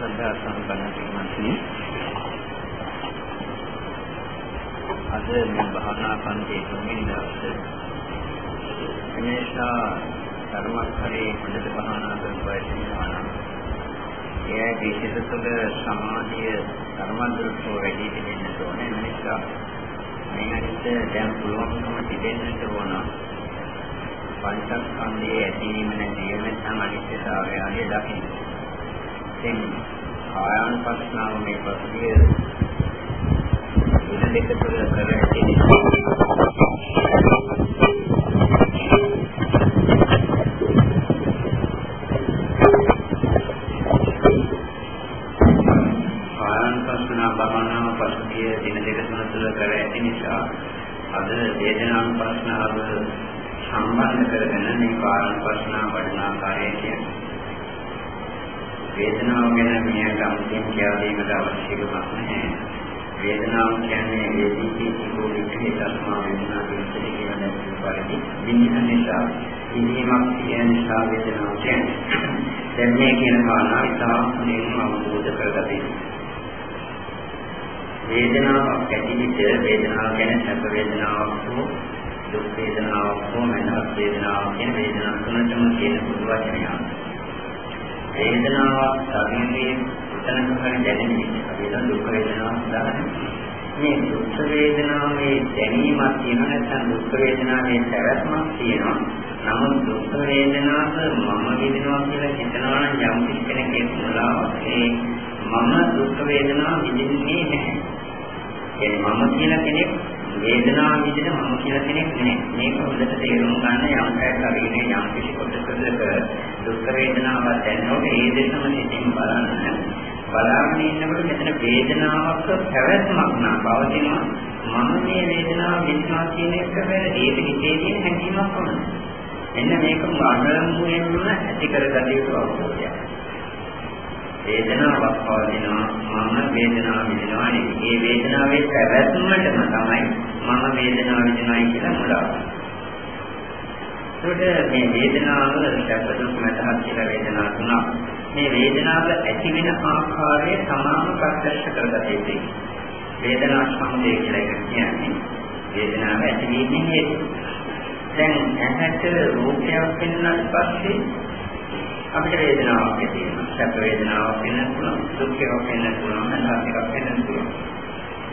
ශ්‍රද්ධා සම්පන්න පින්වත්නි අද මේ භාවනා පන්තියේ තුන්වෙනි දවසේ එනිසා ධර්මස්තරේ හොඳට භාවනා කරපුවා වෙනවා නම් ඒ විශේෂ තුළ සමාධිය ධර්මද්‍රස්ව වැඩි වෙන්න ඕනේ නිසා මේකට දැන් පුළුවන්කම තිබෙන්නට ඕන පංචස්කන්ධයේ ඇතිවීම නැතිවීම නැත්නම් අනිත්‍යතාවය ආදී දකින්න. ඉතින් ආයන්පස්නාව මේ පසුගිය දින දෙක තුළ කර නිසා ඉන්නීමක් කියන නිසා වේදනාව කියන්නේ. දැන් මේ කියන කාරණා ඉතාම හොඳින් අවබෝධ කරගත යුතුයි. වේදනාවක් ඇති විට වේදනාව කියන්නේ සැප වේදනාවක් හෝ දුක් වේදනාවක් හෝ මනස වේදනාවක් කියන වේදනා තුනටම කියන පොදු වචනයක්. වේදනාවක් ශරීරයේ උතනක හරි දැනෙන විදිහ වේදනා දුක් වේදනාවක් දාන්නේ මේ දුක් වේදනාවේ දැනීමක් තියෙන නැත්නම් දුක් වේදනාවේ පැවැත්මක් තියෙනවා නමුත් දුක් වේදනාව මම විඳිනවා කියලා හිතනවා නම් යම් කෙනෙක් මුලාවක් ඒ මම දුක් වේදනාව විඳින්නේ නැහැ ඒ මම කියලා කෙනෙක් වේදනාව විඳින මම කියලා කෙනෙක් නෙමෙයි. මේක හොඳට තේරුම් ගන්න යම් පැයක් ශරීරයේ යම් කිසි කොටසක දුක් වේදනාවක් දැනෙනකොට ඒ දෙකම සිතින් බලන්න. බලාගෙන ඉන්නකොට මෙතන වේදනාවක් පැවැත්මක් නම් පවතිනවා. මම මේ වේදනාව විඳිනවා කියන එක වැරදි. ඒක හිතේ තියෙන හැඟීමක් වුණා. එන්න මේක අනුමුයෙන්ම ඇති කරගත යුතු අවබෝධයක්. වේදනාවක් පවතිනවා මම වේදනාව විඳිනවා නෙවෙයි. ඒ වේදනාවේ පැවැත්මටම තමයි මම වේදනාව විඳිනවායි කියලා මුලාව. ඒකට මේ වේදනාව සැප දුක් මතහත් කියලා වේදනා තුනක්. මේ වේදනාව ඇති වෙන ආකාරය තමාම ප්‍රත්‍යක්ෂ කරගත යුතුයි. වේදනා සමුදය කියලා කියන්නේ වේදනාව ඇති වීමේ හේතුව. දැන් ඇහැට රූපයක් වෙනත් පස්සේ අපිට වේදනාවක් ඇති වෙනවා. සැප වේදනාවක් වෙන්න පුළුවන්, දුක් එකක් වෙන්න පුළුවන්, අනාත්ම එකක් වෙන්න පුළුවන්.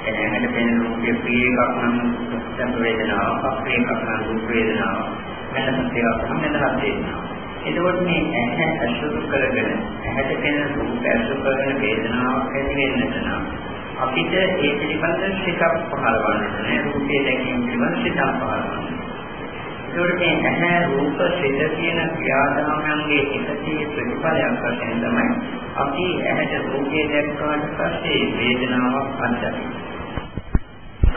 එනහට වෙන රූපේ ප්‍රිය එකක් නම් සැප වේදනාවක්, අප්‍රිය එකක් නම් දුක් වේදනාවක්, වෙනත් එකක් නම් වෙනත් වේදනාවක්. එතකොට මේ ඇහැ අසුරු කරගෙන ඇහැට වෙන රූප අසුරු කරගෙන වේදනාවක් ඇති වෙන්නට නම් අපිට ඒ පිළිබඳ සිතක් පහළවන්න ඕනේ. රූපේ දැකීම පිළිබඳ සිතක් පහළවන්න. ඒකට මේ ඇහැ රූප සිත කියන ක්‍රියාදාමයන්ගේ එකසේ ප්‍රතිඵලයක් වශයෙන් තමයි අපි ඇහැට රූපේ දැක්කාට පස්සේ වේදනාවක් අත්දකින්නේ.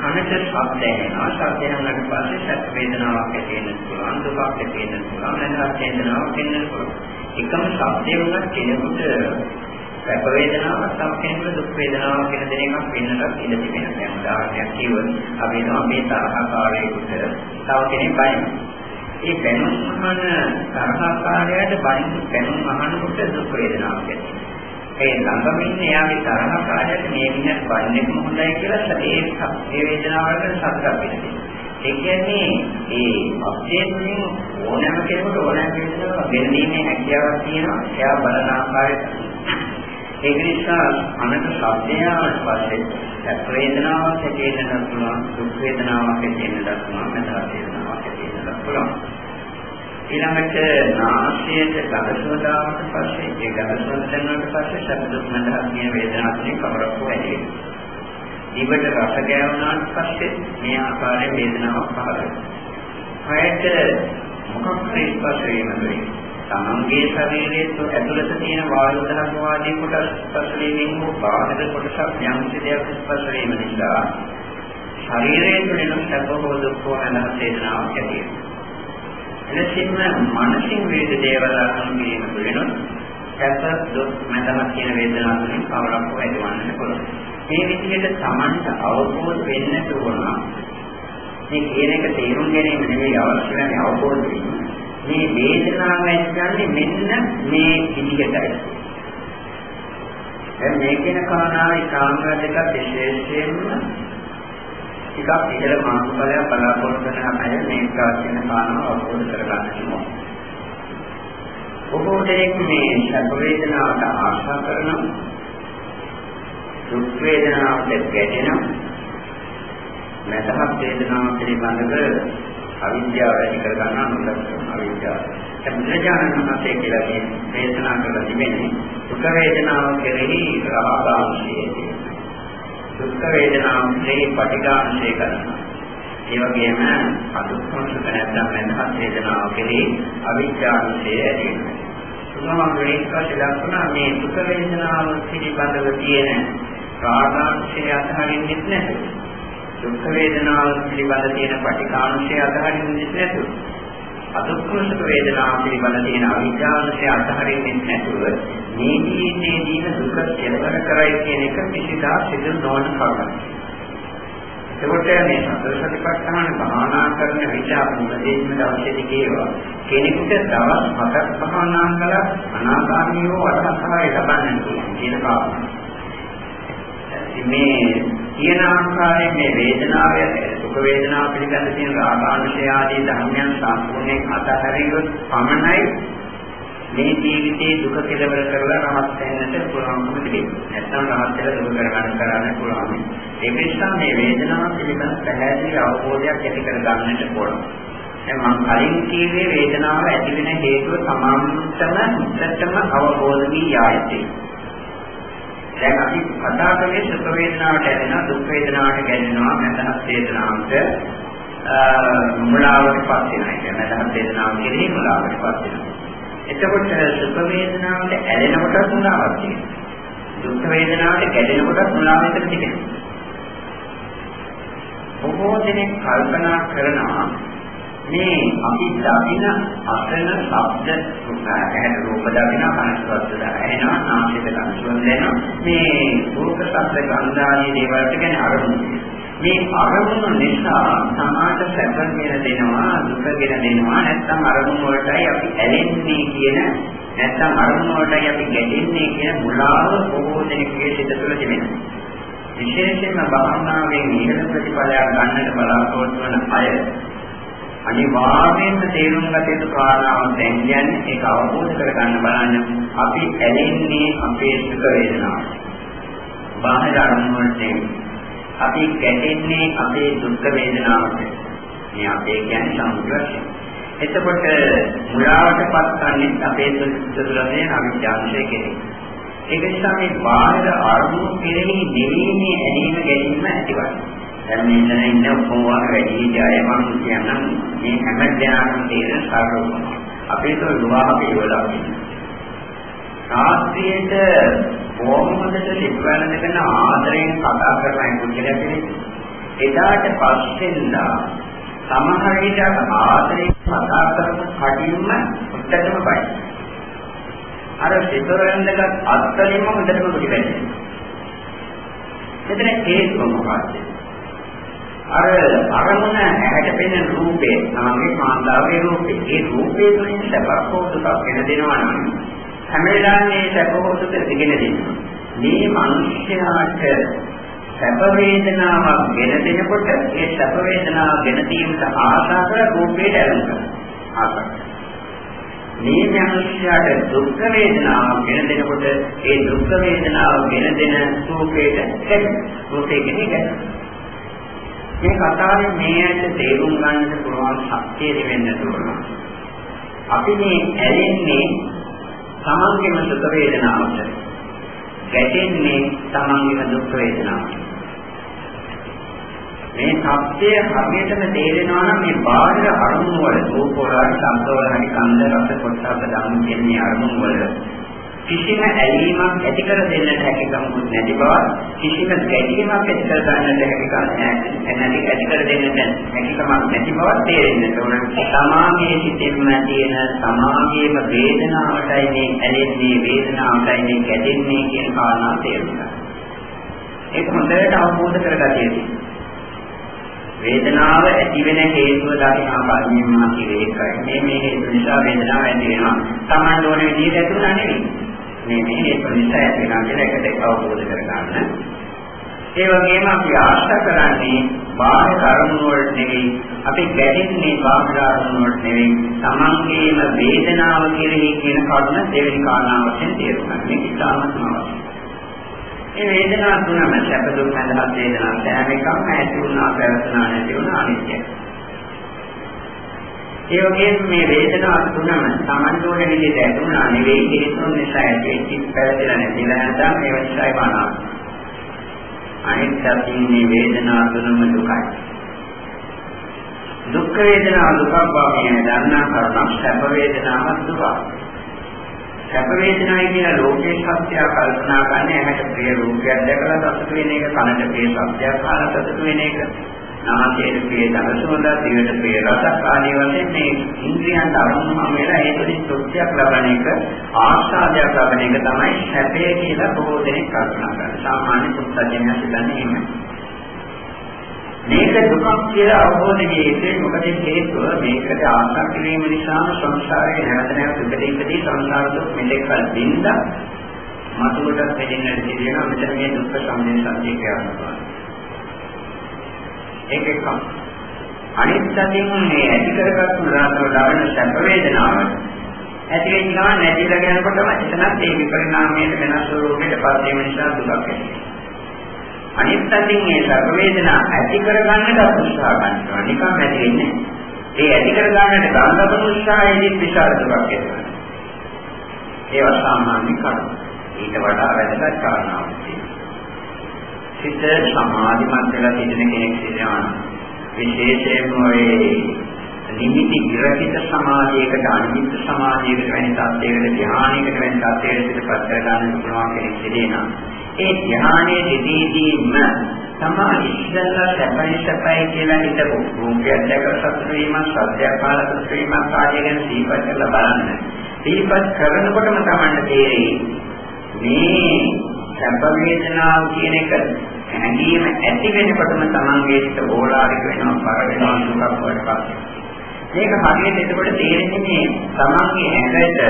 කනට ශබ්ද එනවා ශබ්ද එනකට පස්සේ සැප වේදනාවක් ඇති වෙන්න පුළුවන් දුකක් ඇති වෙන්න පුළුවන් නැත්නම් වේදනාවක් වෙන්න පුළුවන්. එකම ශබ්දේ වුණත් කෙනෙකුට සැප වේදනාවක් තව කෙනෙකුට දුක් වේදනාවක් කියන දේ එකක් වෙන්නට ඉඩ තිබෙනවා. දැන් උදාහරණයක් කිව්වොත් අපි හිතමු අපේ තරහකාරයෙකුට තව කෙනෙක් බයිනවා. ඒ බැනුම් අහන තරහකාරයාට බයින් බැනුම් අහනකොට දුක් වේදනාවක් ඇති ඒ ළඟම ඉන්න එයාගේ තරහකාරයට මේ මිනිහට බයින්නේ මොහොතයි කියලා ඒ ඒ වේදනාවකට සතුටක් වෙනවා. ඒ කියන්නේ ඒ අපේක්ෂෙන් ඕනෑම කෙනෙකුට ඕනෑම වේදනාවක් ගෙනීමේ හැකියාවක් තියෙනවා. එයා බලන ආකාරයට ඒක නිසා අනක ශබ්දය ආවට පස්සේ සැප වේදනාවක් ඇති වෙනට පුළුවන් දුක් වේදනාවක් ඇති වෙනට පුළුවන් නැත්නම් වේදනාවක් ඇති වෙනට පුළුවන් ඊළඟට නාසයට ගඳසෝදාවට පස්සේ ඒ ගඳසෝද දැනුණාට පස්සේ සැප දුක් නැත්නම් කියන වේදනාවකින් කවරක් වෙයි දිවට රස ගෑවුනාට පස්සේ මේ ආකාරයෙන් වේදනාවක් පහළ වෙනවා. හයට මොකක් හරි ස්පර්ශ වීම වෙයි තමන්ගේ ශරීරයේ ඇතුළත තියෙන වායු දහම වාදී කොටස් ස්පර්ශ වීමෙන් හෝ බාහිර කොටසක් යම් දෙයක් ස්පර්ශ වීම නිසා ශරීරයේ තුළින් සැප හෝ දුක් හෝ අනහස වේදනාවක් ඇති වෙනවා. එලෙසින්ම මානසික වේද දේවල් අනුගමනය වෙනොත් සැප දුක් මතම කියන වේදනාවලින් කවරක් හෝ ඇතිවන්නට පුළුවන්. මේ විදිහට Tamanට අවබෝධ වෙන්නට ඕන මේ කියන එක තේරුම් ගැනීම නෙවෙයි අවශ්‍ය වෙන්නේ අවබෝධ වීම. මේ වේදනාව ඇතිවන්නේ මෙන්න මේ විදිහටයි. දැන් මේ කියන කාරණාව ඉකාංග දෙක විශේෂයෙන්ම ටිකක් ඉහළ මානසිකය බලාපොරොත්තු වෙන අය මේ කාර්යන කාරණාව අවබෝධ කරගන්න ඕනේ. බොහෝ දෙනෙක් මේ සැප වේදනාවට ආශා කරනවා. දුක් වේදනාවට ගැටෙනවා. නැතහත් වේදනාව පිළිබඳව අවිද්‍යාව ඇති කර ගන්නා නොදක්න අවිද්‍යාව. බුදුරජාණන් වහන්සේ කියලා මේ දේශනා කරලා තිබෙන්නේ දුක් වේදනාව කෙරෙහි රාගාංශයේදී. දුක් වේදනාව කෙරෙහි පටිඝාංශය කරනවා. ඒ වගේම අදුක්ඛංශක නැත්නම් මනහත් වේදනාව කෙරෙහි අවිද්‍යාංශය ඇති වෙනවා. තුනම වේස්කශ ලක්ෂණ මේ දුක් වේදනාව පිළිබඳව තියෙන රාගාංශය අතහරින්නෙත් නැහැ. දුක් වේදනාව පිළිබඳ තියෙන පටිඝාංශය අතහරින්නෙත් නැතුව අදුක්ඛසුඛ වේදනාව පිළිබඳ තියෙන අවිද්‍යාවශය අතහරින්නේ නැතුව මේ ජීවිතයේදීම දුක කෙලවර කරයි කියන එක කිසිදා සිදු නොවන කරුණක්. එතකොට මේ සතර සතිපට්ඨාන භාවනා කරන විට අපි මුලින්ම දවසේදී කියවා කෙනෙකුට දවස් හතක් භාවනා කළා අනාගාමීව වඩහත්තරයි ලබන්න පුළුවන් කියන කාරණා. මේ කියන ආකාරයෙන් මේ වේදනාව සුඛ වේදනාව පිළිබඳ තියෙන රාගාංශය ආදී ධර්මයන් සම්පූර්ණයෙන් අතහැරියොත් පමණයි මේ ජීවිතයේ දුක කෙලවර කරලා රහත් වෙන්නට පුළුවන්කම තිබෙන්නේ. නැත්නම් රහත් වෙලා දුක කරගන්න කරන්න පුළුවන්. ඒ නිසා මේ වේදනාව පිළිබඳ පැහැදිලි අවබෝධයක් ඇති කර ගන්නට පුළුවන්. දැන් මම කලින් කිව්වේ වේදනාව ඇති වෙන හේතුව සමාන්තරම උත්තටම අවබෝධ වී යායතේ. දැන් අපි කතා කරන්නේ සුඛ වේදනාවට ඇදෙනවා දුක් වේදනාවට ගැටෙනවා නැත්නම් වේදනාවට මුලාවට පත් වෙනවා කියන්නේ නැත්නම් වේදනාව කෙරෙහි මුලාවට පත් වෙනවා. එතකොට සුඛ වේදනාවට ඇලෙනකොට මුලාවක් තියෙනවා. දුක් වේදනාවට ගැටෙනකොට මුලාවක් තිබෙනවා. බොහෝ දෙනෙක් කල්පනා කරනවා මේ අපි දකින අසන ශබ්ද ඇහැට රූප දකින කනස්වත්ද ඇහෙනවා නාසයට කනස්වත්ද දැනෙනවා. මේ රූප ශබ්ද ගන්ධ ආදී දේවල් ගැන අරමුණු මේ අරමුණු නිසා සමාජ සැපගෙන දෙනවා දුකගෙන දෙනවා නැත්නම් අරමුණු වලටයි අපි ඇලෙන්නේ කියන නැත්නම් අරමුණු වලටයි අපි ගැටෙන්නේ කියන මුලාව බොහෝ දෙනෙක්ගේ සිත තුළ තිබෙනවා. විශේෂයෙන්ම භාවනාවෙන් ඉහළ ප්‍රතිඵලයක් ගන්නට බලාපොරොත්තු වන අය අනිවාර්යයෙන්ම තේරුම් ගත යුතු කාරණාවක් දැන් කියන්නේ ඒක අවබෝධ කරගන්න බලන්න අපි ඇලෙන්නේ අපේ සුඛ වේදනාව. බාහිර අරමුණු වලට අපි ගැටෙන්නේ අපේ දුක් වේදනාවට. මේ අපේ කියන්නේ සමුදය. එතකොට මුලාවටපත් කරන්නේ අපේ සුදුලනේ අවිද්‍යාවශය කෙරේ. ඒක නිසා මේ බාහිර අරමුණු කෙරෙහි දෙවීමේ ඇලීම ගැනීම ඇතිවන්නේ. දැන් මේ ඉඳලා ඉන්න ඔක්කොම වැඩි ජය මම කියන්නම් මේ හැම දෙනාටම තියෙන සාරෝපම. අපේට විවාහ පිළිවෙලක් රාත්‍රියේට කොහොමද ලිප්වැලඳගෙන ආදරයෙන් කතා කරන කුජලයක් එදාට පස්සෙන්දා සමහර විට ආදරයෙන් කතා කරන කඩින්ම උත්තටම බයි. අර සිතරෙන්දගත් අත්තලින්ම හොඳටම පිළිවෙන්නේ. මෙතන හේතුව මොකක්ද? අර අරමුණ ඇහැට පෙනෙන රූපේ තමයි කාන්තාවේ රූපේ. ඒ රූපේ තුළින් සැපක් හෝ දුකක් වෙන දෙනවා නම් හැම වෙලාවෙම මේ සැප හෝ දුක දිගෙන දෙනවා. මේ මිනිස්යාට සැප වේදනාවක් ගෙන දෙනකොට ඒ සැප වේදනාව ගෙන දීමට ආශා කර රූපයට ඇලෙනවා. ආශා මේ මිනිස්යාට දුක් වේදනාවක් ගෙන දෙනකොට ඒ දුක් වේදනාව ගෙන දෙන රූපයට ඇලෙනවා. රූපේ කෙනෙක් මේ කතාවේ මේ ඇත්ත තේරුම් ගන්නට පුළුවන් ශක්තිය දෙවෙන්න ඕන. අපි මේ ඇලෙන්නේ තමන්ගේම සුඛ වේදනාවට. ගැටෙන්නේ තමන්ගේම දුක් වේදනාවට. මේ සත්‍යය හරියටම තේරෙනවා නම් මේ බාහිර අරමුණු වල රූප වල, ශබ්ද වල, හරි කන්ද රස කොටස ධම්ම කියන මේ අරමුණු වල කිසිම ඇලීමක් ඇති කර දෙන්නට හැකියාවක් නැති බව කිසිම ගැටීමක් ඇති කර ගන්නට හැකියාවක් නැති ඇති කර දෙන්නට හැකියාවක් නැති බව තේරෙන්නට ඕන. සමාගයේ සිටින්ම තියෙන සමාගයේම වේදනාවටයි මේ ඇලෙන්නේ වේදනාවටයි මේ ගැටෙන්නේ කියන කාරණා තේරුම් ගන්න. ඒක හොඳට අවබෝධ කරගatiya යුතුයි. වේදනාව ඇති වෙන හේතුව දකිනා කර්මයෙන් මා කියේ එකයි. මේ මේ හේතු නිසා වේදනාව ඇති වෙනවා. Taman ඕන විදිහට ඇතුණා නෙවෙයි. මේ මේ හේතු නිසා ඇති වෙනවා කියලා එකට අවබෝධ කරගන්න. ඒ වගේම අපි ආශා කරන්නේ බාහිර අරමුණු වලට නෙවෙයි අපි ගැටෙන්නේ බාහිර අරමුණු වලට නෙවෙයි තමන්ගේම වේදනාව කෙරෙහි කියන කරුණ දෙවෙනි කාරණාව වශයෙන් තේරුම් ගන්න. මේක ඉතාමත්ම අවශ්‍යයි. මේ වේදනා තුනම සැප දුක් නැදහත් වේදනා සෑම එකක්ම ඇති වුණා පැවතුණා නැති වුණා අනිත්‍යයි. ඒ වගේම මේ වේදනා තුනම සමන්තෝන විදිහට ඇතුණා නෙවෙයි හේතුන් නිසා ඇතිවෙච්ච පැවතිලා නැතිලා නැත්නම් ඒ වගේ බානවා. අනිත් පැත්තෙන් මේ වේදනා තුනම දුකයි. දුක් වේදනා දුකක් බව කියන දන්නා කරුණක් සැප වේදනාවක් දුකක්. සැප වේදනායි කියන ලෝකේ සත්‍ය කල්පනා කරන්නේ ඇහැට ප්‍රිය රූපයක් දැකලා සතුට වෙන එක කනට ප්‍රිය ශබ්දයක් අහලා සතුට වෙන එක නාසයට ප්‍රිය දහසොඳ දිවට ප්‍රිය රසක් ආදී වශයෙන් මේ ඉන්ද්‍රියන්ට අරමුණු වෙලා ඒ තුළින් තෘප්තියක් ලබන එක ආස්වාදයක් ලබන එක තමයි සැපය කියලා බොහෝ දෙනෙක් කල්පනා කරන්නේ. සාමාන්‍ය පුත්තජනයා හිතන්නේ එහෙමයි. මේක දුකක් කියලා අවබෝධ වෙන්නේ මොකද හේතුව මේකට ආශා කිරීම නිසා සංසාරේ නැවත නැවත ඉපදී ඉපදී සංසාර දුක් මෙලෙක බින්ද මතුවට දෙන්නට තියෙනවා මෙතන මේ දුක්ඛ සමුදය සත්‍ය කියනවා. ඒක එකක්. අනිත් පැත්තෙන් මේ ඇති කරගත්තු රාතව ලබන සැප වේදනාව ඇති වෙන ගමන් නැතිලා යනකොටම එතනත් ඒ විපරිණාමයට වෙනස් ස්වරූපයකට පත් වීම නිසා දුකක් ඇති අනිත් පැත්තෙන් මේ සැප වේදනා ඇති කරගන්නට උත්සාහ ගන්නවා. නිකම් ඇති වෙන්නේ. ඒ ඇති කරගන්නට ගන්න උත්සාහයේදී විශාල දුකක් ඇති වෙනවා. ඒවා සාමාන්‍ය කරුණු. ඊට වඩා වැදගත් කාරණාවක් තියෙනවා. සිත සමාධිමත් වෙලා සිටින කෙනෙක් සිටිනවා. විශේෂයෙන්ම ඒ නිමිති විරහිත සමාධියකට අනිමිත් සමාධියකට වැනි තත්යකට ධානයකට වැනි තත්යකට සිතපත් කරගන්න පුළුවන් කෙනෙක් සිටිනවා. ඒ ධානයේ සිටීදීම තමා ඉස්සෙල්ලා සැපයි සැපයි කියලා හිතපු රූපයක් දැකලා සතුට වීම, සත්‍යයක් පාල සතුට වීම ආදී ගැන සිහිපත් කරලා බලන්න. සිහිපත් කරනකොටම තමන්ට තේරෙයි මේ සැප වේදනාව කියන එක හැඟීම ඇති වෙනකොටම තමන්ගේ සිත ඕලාරික වෙනවා පර වෙනවා දුකක් වඩපත් මේක හරියට එතකොට තේරෙන්නේ මේ තමන්ගේ ඇඟට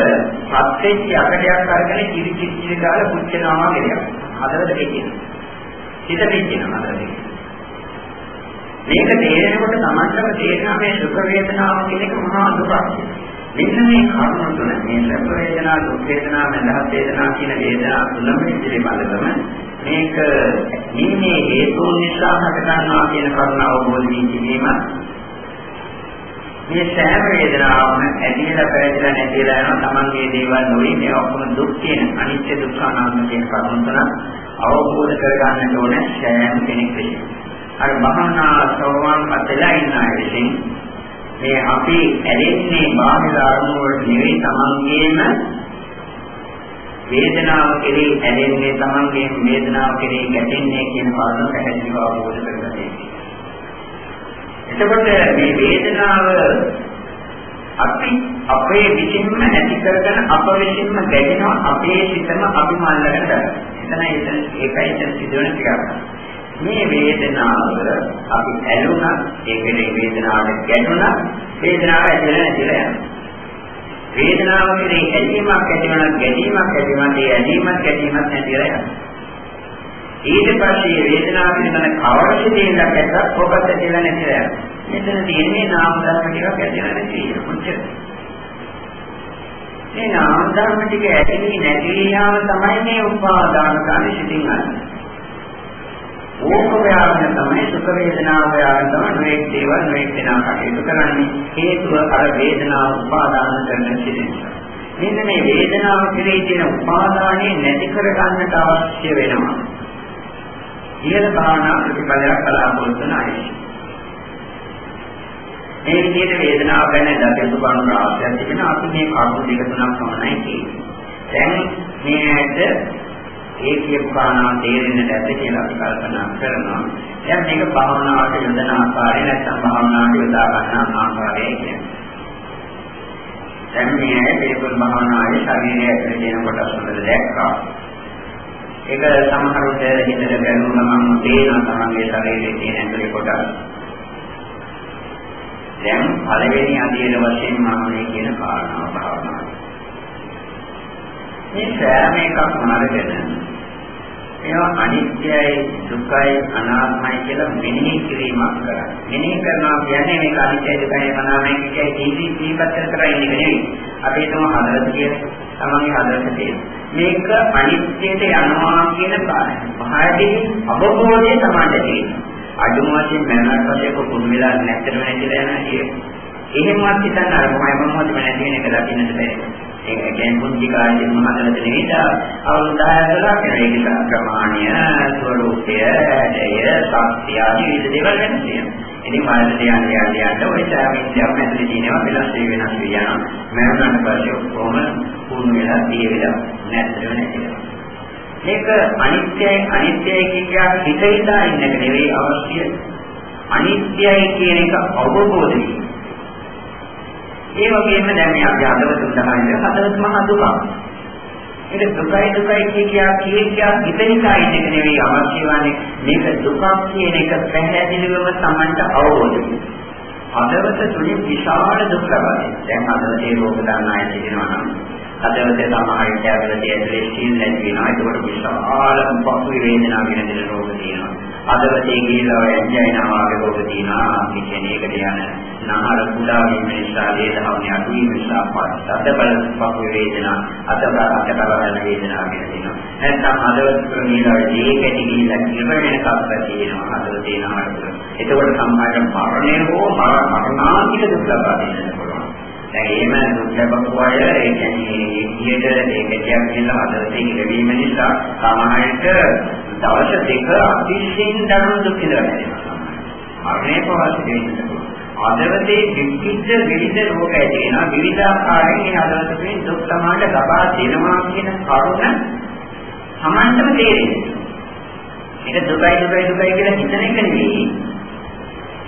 පස්සෙච්ච අකඩයක් අරගෙන කිරි කිරි කිරි දාලා පුච්චනවා වගේ දෙයක්. හදවත දෙකින. හිත දෙකින හදවත. මේක තේරෙනකොට තමන්ටම තේරෙනවා මේ සුඛ වේදනාව කියන එක මහා දුකක්. මෙන්න මේ කර්ම තුන. මේ සැප වේදනා දුක් වේදනා මඳහත් වේදනා කියන වේදනා තුනම පිළිබඳවම මේක නින්නේ හේතු නිසා හට ගන්නවා කියන කරුණ අවබෝධ වී තිබීම. මේ සෑම වේදනාවම ඇතිලා පැවතිලා නැතිලා යන තමන්ගේ දේවල් නොවේ. මේ ඔක්කොම දුක් කියන අනිත්‍ය දුක්ඛ අනාත්ම කියන කරුණ තුන අවබෝධ කරගන්නට ඕනේ සෑම කෙනෙක් විසින්. අර මහානා සෝවාන් පතලා ඉන්න අය විසින් මේ අපි ඇලෙන්නේ බාහිර අරමුණු වලට නෙවෙයි තමන්ගේම වේදනාව කෙරෙහි ඇලෙන්නේ තමන්ගේම වේදනාව කෙරෙහි ගැටෙන්නේ කියන කාරණා පැහැදිලිව අවබෝධ කරගන්න. එතකොට මේ වේදනාව අපි අපේ විසින්ම ඇති කරගෙන අප විසින්ම ගැටෙනවා අපේ සිතම අපි මල්ලගෙන ගන්නවා. එතන ඒකයි එතන සිදුවන ටිකක්. මේ වේදනාව අපි ඇලුනා ඒකේ වේදනාවට ගැටුණා වේදනාව ඇදලා නැතිලා යනවා. වේදනාව කෙරේ ඇලීමක් ඇතිවන ගැටීමක් ඇතිවන ඒ ඇලීමක් ගැටීමක් නැතිලා යනවා. ඊට පස්සේ වේදනාව පිළිබඳ කවර දෙයක් ඇත්තක් ඔබත් ඇදලා නැතිලා යනවා. මෙතන තියෙන්නේ නාම ධර්ම ටිකක් ඇදලා නැති කොච්චර මේ නාම ධර්ම ටික ඇතිවි නැති යාම තමයි මේ උපාදාන කාර්ය සිටින් ගන්න ඕක ව්‍යාපන තමයි සුඛ වේදනා ව්‍යාපන තමයි නොඑක් දේවල් නොඑක් දෙනා කටයුතු කරන්නේ හේතුව අර වේදනාව උපාදාන කරන නිසා. මෙන්න මේ වේදනාව කෙරෙහි තියෙන උපාදානය නැති කර ගන්නට අවශ්‍ය වෙනවා. ඊළ භාවනා ප්‍රතිපලයක් බලාපොරොත්තු නැහැ. මේ විදිහට වේදනාව ගැන දකින්න බලන අවශ්‍යයක් තිබෙනවා. අපි මේ කරුණු දෙක තුනක් පමණයි කියන්නේ. දැන් මේ ඇයිද ඒ කියපු කාරණා තේරෙන්නට ඇති කියලා අපි කල්පනා කරනවා. දැන් මේක භාවනාවට යොදන ආකාරය නැත්නම් භාවනාවට යොදා ගන්න ආකාරය කියන්නේ. දැන් මේ මේකල් භාවනාවේ ශරීරය ඇතුලේ තියෙන කොටස් වල දැක්කා. ඒක සමහරවිට හිතට බැලුවම මම තේරෙනවා තමන්ගේ ශරීරයේ තියෙන ඇතුලේ කොටස්. දැන් පළවෙනි අධීන වශයෙන් මම මේ කියන කාරණාව භාවනාව. මේ සෑම එකක්ම අරගෙන ඒවා අනිත්‍යයි දුකයි අනාත්මයි කියලා මෙනෙහි කිරීමක් කරා. මෙනෙහි කරනවා කියන්නේ මේක අනිත්‍යයි දුකයි අනාත්මයි කියයි තීවි තීපත් කරලා ඉන්නේ නෙවෙයි. අපි හිතමු හදවත කියලා. තමන්ගේ හදවත තියෙන. මේක අනිත්‍යයට යනවා කියන පහදී අවබෝධය තමයි තියෙන්නේ. අඩුම වශයෙන් මනරක් වශයෙන් කුණු වෙලා නැත්තටම නැතිලා යනවා කියන්නේ. එහෙමවත් හිතන්න අර මොහොම මොහොතම නැති වෙන එක දකින්නට බැහැ. ඒක කියන්නේ පුංචි කාලේ මහතලද නෙවෙයි අවුරුදු 10 12 කියන ඒක ප්‍රමාණය ස්වરૂපය ඇය ශක්තිය ආදී විවිධ දේවල් වෙනස් වෙනවා. ඉතින් මානසික ධ්‍යාන ධ්‍යාන ධ්‍යාන ඔය සාමිත්‍යම් ඇතුලේ තියෙනවා වෙනස් වෙනස් වෙනවා. මරණයට පස්සේ කොහොම පුරුදු වෙලා තියෙවිලා නැත්තර නැතිලා. මේක අනිත්‍යයි අනිත්‍යයි කියන හිත හිතා ඉන්නක නෙවෙයි අවශ්‍ය අනිත්‍යයි කියන එක අවබෝධ වීම. ඒ වගේම දැන් මේ අපි හදවත උදාහරණයක් හදවත මහ දුක. ඒක දුකයි දුකයි කියා කිය කියා හිතනිකා ඉන්න එක නෙවෙයි අවශ්‍ය වන්නේ මේක දුකක් කියන එක පැහැදිලිවම Tamanට අවබෝධ හදවත තුලින් විශාල දුක් ලබන්නේ. දැන් හදවතේ රෝග දන්නා අය සිටිනවා නම් හදවතේ සමහර විට ඇතුලේ සීල් නැති වෙනවා. ඒකට විශාල පසු වේදනාවක් වෙන දෙන රෝග තියෙනවා. හදවතේ කියලා ඇන්ජයිනා වගේ රෝග තියෙනවා. මේ කියන්නේ ඒකට යන නහර කුඩා වීම නිසා වේදනාවනේ අඩු වීම නිසා පස්සද බල පපු වේදනා අතබ අතබල යන වේදනාව කියන දිනවා. නැත්නම් හදවත ප්‍රමීලවදී ඒකටි ගිහිල්ලා කිර වෙනකක් තියෙනවා හදවතේ නහර තුළ එතකොට සම්මාන මරණය හෝ මරණාන්තික දුක් ලබා දෙන්නට පුළුවන් දැන් එහෙම දුක් ලැබපු අය ඒ කියන්නේ එක්කියට ඒකටියක් කියලා හදවතේ ඉරවීම නිසා සමහරට දවස් දෙක අතිශයින් දරුණු දුක් විඳිනවා මරණය පවාසි දෙන්නට පුළුවන් හදවතේ විවිධ විවිධ රෝග ඇති වෙනවා විවිධාකාරයෙන් මේ හදවත තුළින් දුක් සමාඩ ලබා දෙනවා කියන කරුණ සමන්තම තේරෙන්නේ. ඒක දුකයි දුකයි දුකයි කියලා හිතන එක නෙවෙයි.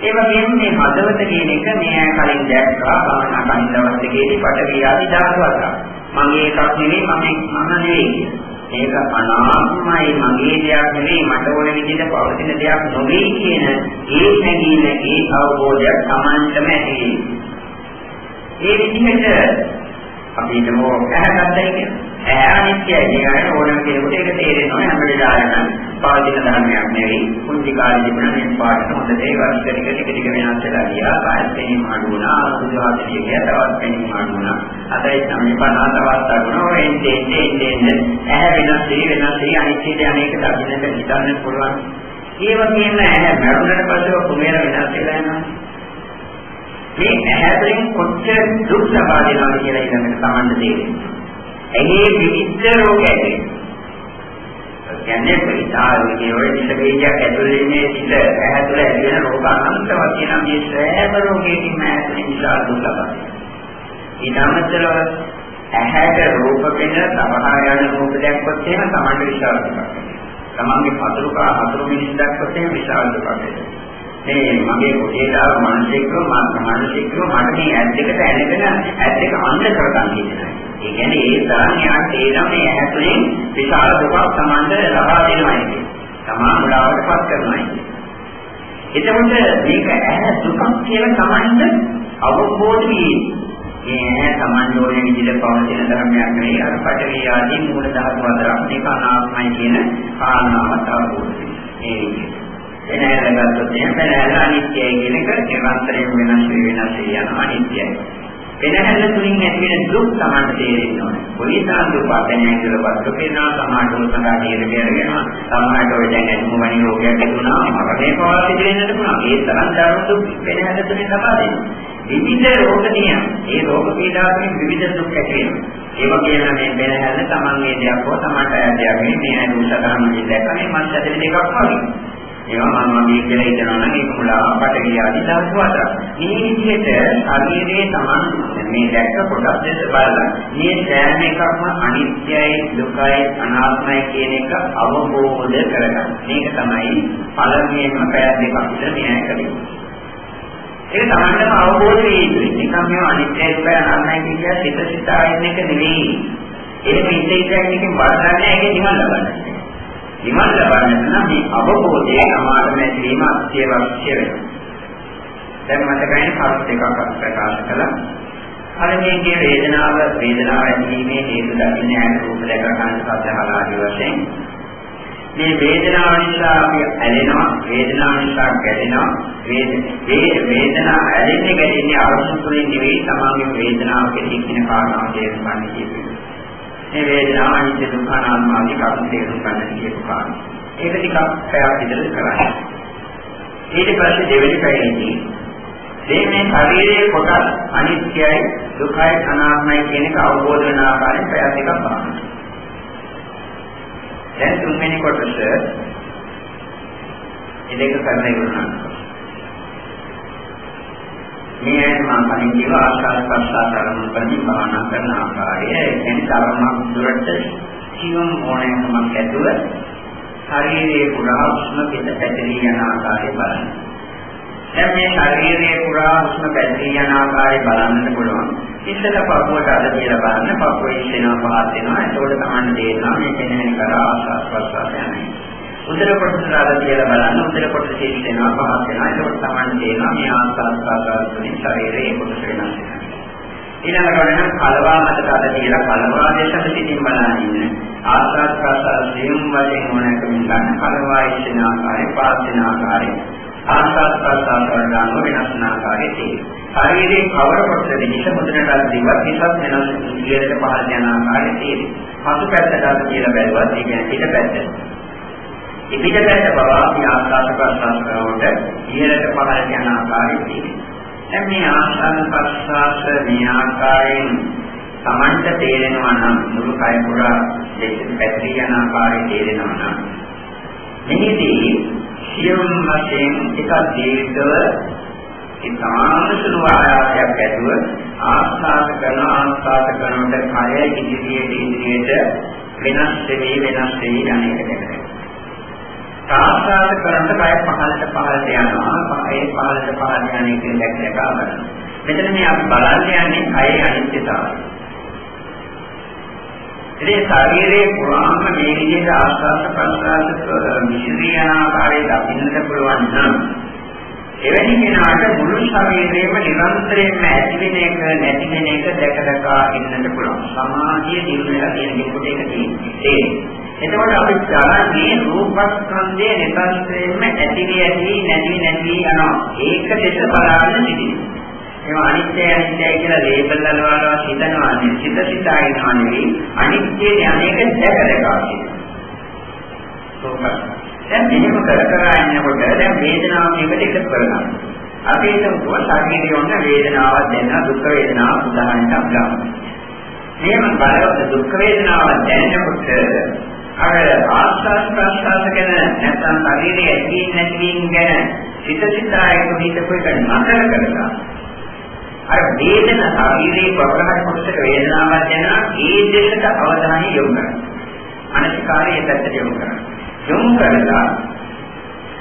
ඒ වගේම මේ හදවත කියන එක මේ කලින් දැක්කා භාවනා කලින් දවස් දෙකේදී පටවිය ආදි ධාතු වර්ග. මගේ එකක් නෙවෙයි මම මම නෙවෙයි. ඒක අනාත්මයි මගේ දෙයක් නෙවෙයි මට ඕන විදිහට පවතින දෙයක් නොවේ කියන ඒ හැඟීම ඒ අවබෝධයක් Tamanටම ඇති ඒ විදිහට අපි හිතමු ඇහැගත්තයි කියන්නේ ඇහැ අනිත්‍යයි කියන ඕනම කෙනෙකුට ඒක තේරෙනවා හැම වෙලාවෙම පවතින ධර්මයක් නෙවෙයි. කුංචි කාලේ තිබුණ මේ පාඩට හොඳට ඒක ටික ටික ටික ටික වෙනස් වෙලා ගියා. කායත් පෙනීම අඩු වුණා. සුදුහාතේ ගියා. තවත් පෙනීම අඩු වුණා. අදයි තමයි පනාත අවස්ථා වුණා. එන්නේ එන්නේ එන්නේ ඇහැ වෙනස් වී වෙනස් වී අනිත්‍යයට අනේක දකින්නට හිතන්න පුළුවන්. ඒ වගේම ඇහැ මරුණට පස්සේ කුමේර වෙනස් වෙලා යනවා? මේ ඇහැ තුළින් කොච්චර දුක් ලබා දෙනවද කියලා ඊළඟට තමන්ට තේරෙනවා. ඇහි විවිධ රෝග ඇති කියන්නේ ප්‍රතිආරෝග්‍ය වල විස බීජයක් ඇතුළේ ඉන්නේ සිත ඇහැ තුළ ඇති වෙන රෝග අනන්තවත් කියන මේ සෑම රෝගයකින්ම ඇතුළේ නිසා දුක් ලබනවා. ඊට අමතරව ඇහැට රූප වෙන සමහා යන රූප දැක්කොත් එහෙම තමයි විශාල දුකක්. තමන්ගේ පතුරු කා හතුරු මිනිස් දැක්කොත් එහෙම විශාල දුකක් වෙනවා. මේ මගේ පොතේලා මානසිකව මානසිකව මට මේ ඇස් දෙකට ඇනගෙන ඇස් දෙක අන්ධ කරගන්න කියනවා. ඒ කියන්නේ ඒ තරම් යාට තේරෙන මේ ඇතුලෙන් විශාල දුකක් Tamanda ලබා දෙනවා කියන්නේ. තමා මුලාවටපත් කරනවා කියන්නේ. එතකොට මේක ඇහැ දුකක් කියලා Tamanda අවබෝධ වී මේ ඇහැ Tamanda ඕනේ විදිහට පවතින ධර්මයක් නෙවෙයි අර පටවිය ආදී මූල ධාතු හතරක් මේක අනාත්මයි කියන කාරණාවත් අවබෝධ වෙනවා. ඒ විදිහට. එනහැර ගත්තොත් එහෙම එනහැර අනිත්‍යයි කියන එක නිරන්තරයෙන් වෙනස් වෙනස් යන අනිත්‍යයි. පෙරහැර තුලින් ඇති වෙන දුක් තමයි තේරෙන්න ඕනේ. කොයිතරම් දුක් අපෙන්නේ කියලා වත් පේනවා සමාජ උසඟා නේද කියනවා. සමාජ ඔය දැන් ඇතුළු වණි රෝගයක් ඇති වුණා. මරණේ පවා සිදුවෙන්නට පුළුවන්. ඒ තරම් දරුණු දුක් පෙරහැර තුලින් ලබා දෙනවා. විවිධ රෝග නියම. ඒ රෝග පීඩාවකින් විවිධ දුක් ඇති වෙනවා. ඒ වගේම මේ පෙරහැර තමන්ගේ දෙයක් හෝ තමන්ට ඇය දෙයක් නෙමෙයි. මේ අනුසකරණ දෙයක් නෙමෙයි. මත් ඇතුලේ දෙකක් වගේ. ඒවා මම මගේ කියලා හිතනවා නම් ඒක මුලා පටවිය ආදී ධාතු හතරක්. මේ විදිහට ශරීරයේ Taman මේ දැක්ක කොටස් දෙක බලලා මේ සෑම එකක්ම අනිත්‍යයි දුකයි අනාත්මයි කියන එක අවබෝධ කරගන්න. මේක තමයි පළමුවෙන්ම පැය දෙකක් විතර මෙයා කරන්නේ. ඒක Tamanටම අවබෝධ වෙ යුතුයි. නිකම් මේ අනිත්‍යයි දුකයි අනාත්මයි කියන සිත සිතා ඉන්න එක නෙවෙයි. ඒක හිතේ ඉන්න එකකින් බලන්නේ ඒකේ නිවන් ලබන්නේ. නිවන් ලබන්නට නම් මේ අවබෝධය සමාධම ඇතිවීම අත්‍යවශ්‍ය වෙනවා. දැන් මතකයි කරුණු දෙකක් ප්‍රකාශ කළා. පළවෙනි වේදනාව වේදනාව ඇතිවීමේ හේතු දකින්න යන රූප රූප දැක ගන්න සත්‍යහල ආදී වශයෙන් මේ වේදනාව නිසා අපි ඇලෙනවා වේදනාව නිසා ගැටෙනවා වේදනාව ඇලෙන්නේ ගැටෙන්නේ අරමුණු තුළින් නෙවෙයි තමන්ගේ වේදනාව කෙරෙහි කියන කාරණාව තේරුම් ගන්න කියන්නේ. මේ වේදනාව අනිත්‍ය දුක්ඛ අනාත්ම ආදී කරුණු තේරුම් ගන්න කියපු කාරණා. ඒක ටිකක් පැයක් විතර කරන්නේ. ඊට පස්සේ දෙවෙනි පැයේදී මේ මේ ශරීරයේ කොටස් අනිත්‍යයි දුකයි අනාත්මයි කියන එක අවබෝධ වෙන ආකාරයෙන් පැයක් එකක් බලන්න. දැන් තුන්වෙනි කොටස ඉලෙක කරන්න ඉවරනවා. මේ ඇයි මම කලින් කිව්ව ආශාස ප්‍රසආස අරමුණු කරමින් භාවනා කරන ආකාරය ඒ කියන්නේ තරමක් දුරට ජීවම් ඕනෑකමක් ඇතුව ශරීරයේ පුරා උෂ්ණ පිට පැතිරී යන ආකාරය බලන්න. දැන් මේ ශරීරයේ පුරා උෂ්ණ පැතිරී යන ආකාරය බලන්න පුළුවන්. ඉස්සෙල්ල පපුවට අද කියලා බලන්න පපුවේ ඉස්සෙනවා පහත් වෙනවා. එතකොට තමයි තේරෙනවා මේ කෙනෙක් කරා ආශාස ප්‍රසආස යන්නේ. උදර කොටස අද කියලා බලන්න උදර කොටස ඉස්සෙනවා පහත් වෙනවා. එතකොට තමයි තේරෙනවා මේ ආශාස ප්‍රසආස තුළින් ශරීරයේ කොටස වෙනස් වෙනවා. ඊළඟට නම් කලවා මතක අද කියලා කලවා දේශක සිටින් බලන්න ඉන්න. ආස්වාද ප්‍රසාර සියුම් වශයෙන් ඕනෑකමින් ගන්න කලවා ඉන්න ආකාරය, පාස් වෙන ආකාරය. ආස්වාද ප්‍රසාර කරනවා වෙනස් වෙන ආකාරය තියෙනවා. ශරීරයේ කවර කොටසද හිත මුදනට දිවත් හිතත් වෙනස් ඉහළට පහළට යන ආකාරය තියෙනවා. පසු පැත්තට කියලා බැලුවත් ඒ කියන්නේ පිට පැත්ත. ඉදිරියට පැත්ත බව අපි ආස්වාද ප්‍රසාර කරනකොට ඉහළට පහළට යන ආකාරය තියෙනවා. දැන් මේ ආස්වාද ප්‍රසආස මේ ආකාරයෙන් Tamanට තේරෙනවා නම් මුළු කය පුරා දෙක පැතිරී යන ආකාරය තේරෙනවා නම් මෙහිදී සියුම් වශයෙන් එක දීර්ඝව ඉතාම සුළු ආයාසයක් ඇතුව ආස්වාද කරන ආස්වාද කරනකොට කය ඉදිරියට ඉදිරියට වෙනස් වෙවි වෙනස් වෙවි යන එක දැක්කේ සාස්ත්‍රාත කරන්න කය පහළට පහළට යනවා. ඒ පහළට පහළට යන එක දැක් දැක බලන්න. මෙතන මේ අපි බලන්න යන්නේ කයේ අනිත්‍යතාවය. ඉතින් ශරීරයේ පුරාම මේ විදිහට ආස්වාද ප්‍රසආස විශ්ලේෂණ ආකාරයේ දකින්නට පුළුවන් නම් එවැනි කෙනාට මුළු ශරීරයේම නිරන්තරයෙන්ම ඇති වෙන එක නැති වෙන එක දැක දැක ඉන්නට පුළුවන්. සමාධිය දිනු වෙලා තියෙන කෙනෙකුට ඒක තියෙන්නේ. එතකොට අපි කරන්නේ රූපස්කන්ධය නිතරම ඇතිවි ඇති නැති නැති යනවා. ඒක දෙස බලාගෙන සිටිනවා. ඒවා අනිත්‍ය අනිත්‍ය කියලා ලේබල් වලවලා හිතනවා නෙවෙයි. සිත සිතා ඉන්නවා නෙවෙයි. අනිත්‍ය යන්නේක දැක දැක සිටිනවා. දැන් මෙහෙම කර කර යනකොට දැන් වේදනාව මේකට එකතු කරගන්නවා. අපි හිතමු ශරීරයේ ඔන්න වේදනාවක් දැනෙන දුක් වේදනාවක් උදාහරණයක් ගන්නවා. මේම බලවත් දුක් වේදනාවක් දැනෙනකොට අර ආස්වාද ප්‍රසආස ගැන නැත්නම් ශරීරයේ ඇතිවීම නැතිවීම ගැන සිත සිතායක හිතපු එක නතර කරලා අර වේදන ශරීරයේ ප්‍රකටන කොටසක වේදනාවක් දැනන ඒ දෙකට අවධානය යොමු කරනවා අනිත්කාරයේ පැත්තට යොමු කරනවා යොමු කරලා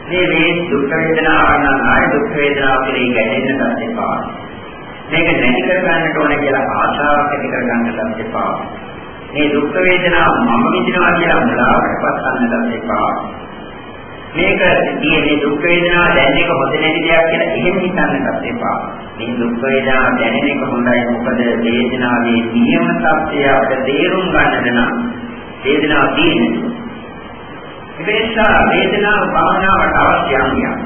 මේ මේ දුක් වේදනාව නම් ආය දුක් වේදනාව කියලා ගැටෙන්නත් එපා මේක නැති කර ගන්නට ඕන කියලා ආශාවක් ඇති කර ගන්නත් එපා මේ දුක් වේදනාව මම විඳිනවා කියලා මුලාවටපත් කරන්නත් එපා. මේක මේ දුක් වේදනාව දැනෙන එක හොඳ නැති දෙයක් කියලා එහෙම හිතන්නත් එපා. මේ දුක් වේදනාව දැනෙන එක හොඳයි මොකද වේදනාවේ නියම තත්ත්වය අපිට තේරුම් ගන්නද නම් වේදනාව තියෙන්නේ. ඒ නිසා වේදනාව භාවනාවට අවශ්‍ය අංගයක්.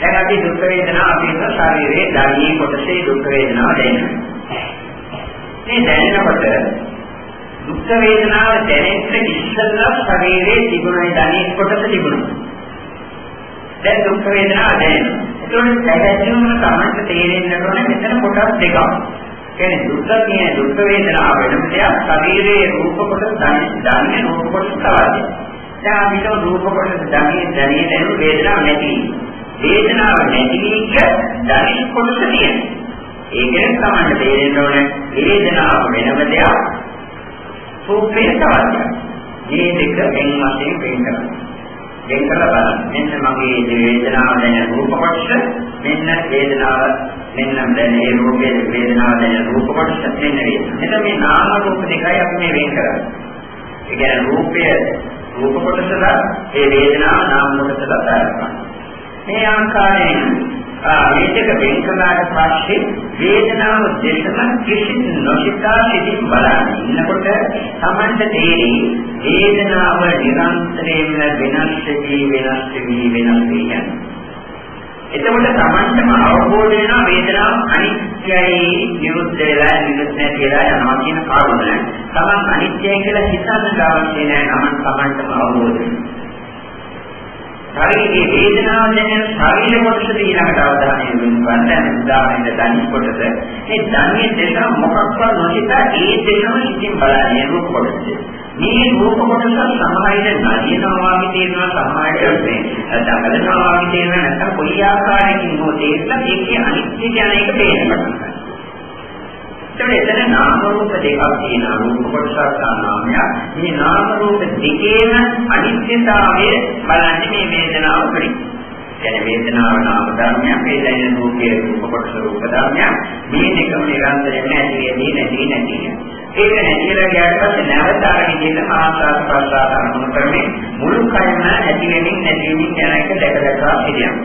දැන් අපි දුක් වේදනාව අපේ ශරීරයේ ධාර්මී කොටසේ දුක් වේදනාව දැනෙනවා. මේ දැනෙනකොට දුක් වේදනාව දැනෙන්න ඉස්සෙල්ලා ශරීරයේ තිබුණේ දැනෙන කොටස තිබුණා. දැන් දුක් වේදනාව දැනෙනවා. ඒකෝට පැහැදිලිවම තමයි තේරෙන්න ඕනේ මෙතන කොටස් දෙකක්. කියන්නේ දුක් කියන දුක් වේදනාව වෙනම දෙයක් ශරීරයේ රූප කොටස දැනෙන රූප කොටස තමයි. දැන් අපිට රූප කොටස දැනෙන දැනෙන වේදනාවක් නැති. වේදනාව නැති කිය දැනෙන කොටස තියෙනවා. ඒකෙන් තමයි තේරෙන්න ඕනේ වේදනාව වෙනම දෙයක්. රූපේ තවත් මේ දෙක එන් වශයෙන් වෙන් කරනවා. වෙන් කරලා බලන්න. මෙන්න මගේ වේදනාව දැන රූප කොටස මෙන්න වේදනාව මෙන්න දැනේ රූපේ වේදනාව දැන රූප කොටස මෙන්න වේදනාව. මෙන්න මේ නාම රූප දෙකයි අපි මේ වෙන් කරන්නේ. ඒ කියන්නේ රූපය රූප කොටසද ඒ වේදනාව නාම කොටසද ගන්නවා. මේ ආකාරයෙන් මේක වෙන් කළාට පස්සේ වේදනාව දෙසම කිසි නොසිතා සිටින් බලන්න. ඉන්නකොට Tamanta තේරෙයි වේදනාව නිරන්තරයෙන්ම වෙනස් වෙවි වෙනස් වෙවි වෙනස් වෙවි එතකොට Tamanටම අවබෝධ වෙනවා වේදනාව අනිත්‍යයි නිරුද්ධ වෙලා නිරුද්ධ නැතිලා යනවා කියන කාරණය. Taman අනිත්‍යයි කියලා හිතන්න අවශ්‍ය නැහැ. Taman Tamanටම අවබෝධ වෙනවා. ශරීරයේ වේදනාව දැනෙන ශරීර කොටසට ඊළඟට අවධානය යොමු කරන්න උදාහරණයක් දන්නේ කොටස. මේ ධර්මයේ දෙක මොකක්වත් නොසිතා ඒ දෙකම ඉතින් බලන්නේ රූප කොටස. මේ රූප කොටස සමහරවිට නලියනවා වගේ තේරෙනවා සමහරවිට මේ දඟලනවා වගේ තේරෙනවා නැත්නම් කොයි ආකාරයකින් හෝ තේරෙලා ඒකේ අනිත්‍ය කියන එක පේනවා. ඒකට එතන නාම රූප දෙකක් තියෙනවා රූප කොටසක් සහ නාමයක්. මේ නාම රූප දෙකේම අනිත්‍යතාවය බලන්නේ මේ වේදනාව පිළිබඳ. يعني වේදනාව නාම ධර්මයක්, වේදන රූපයේ රූප කොටස රූප ධර්මයක්. මේ දෙකම නිරන්තරයෙන් නැති වෙන්නේ නැති නැති. ඒක නැතිලා ගියාට පස්සේ නැවත අරගෙන ඉන්න ආස්වාද ප්‍රසආස අනුමත කරන්නේ මුළු කයම නැති වෙමින් නැති වෙමින් යන එක දැක දැක හිටියම්.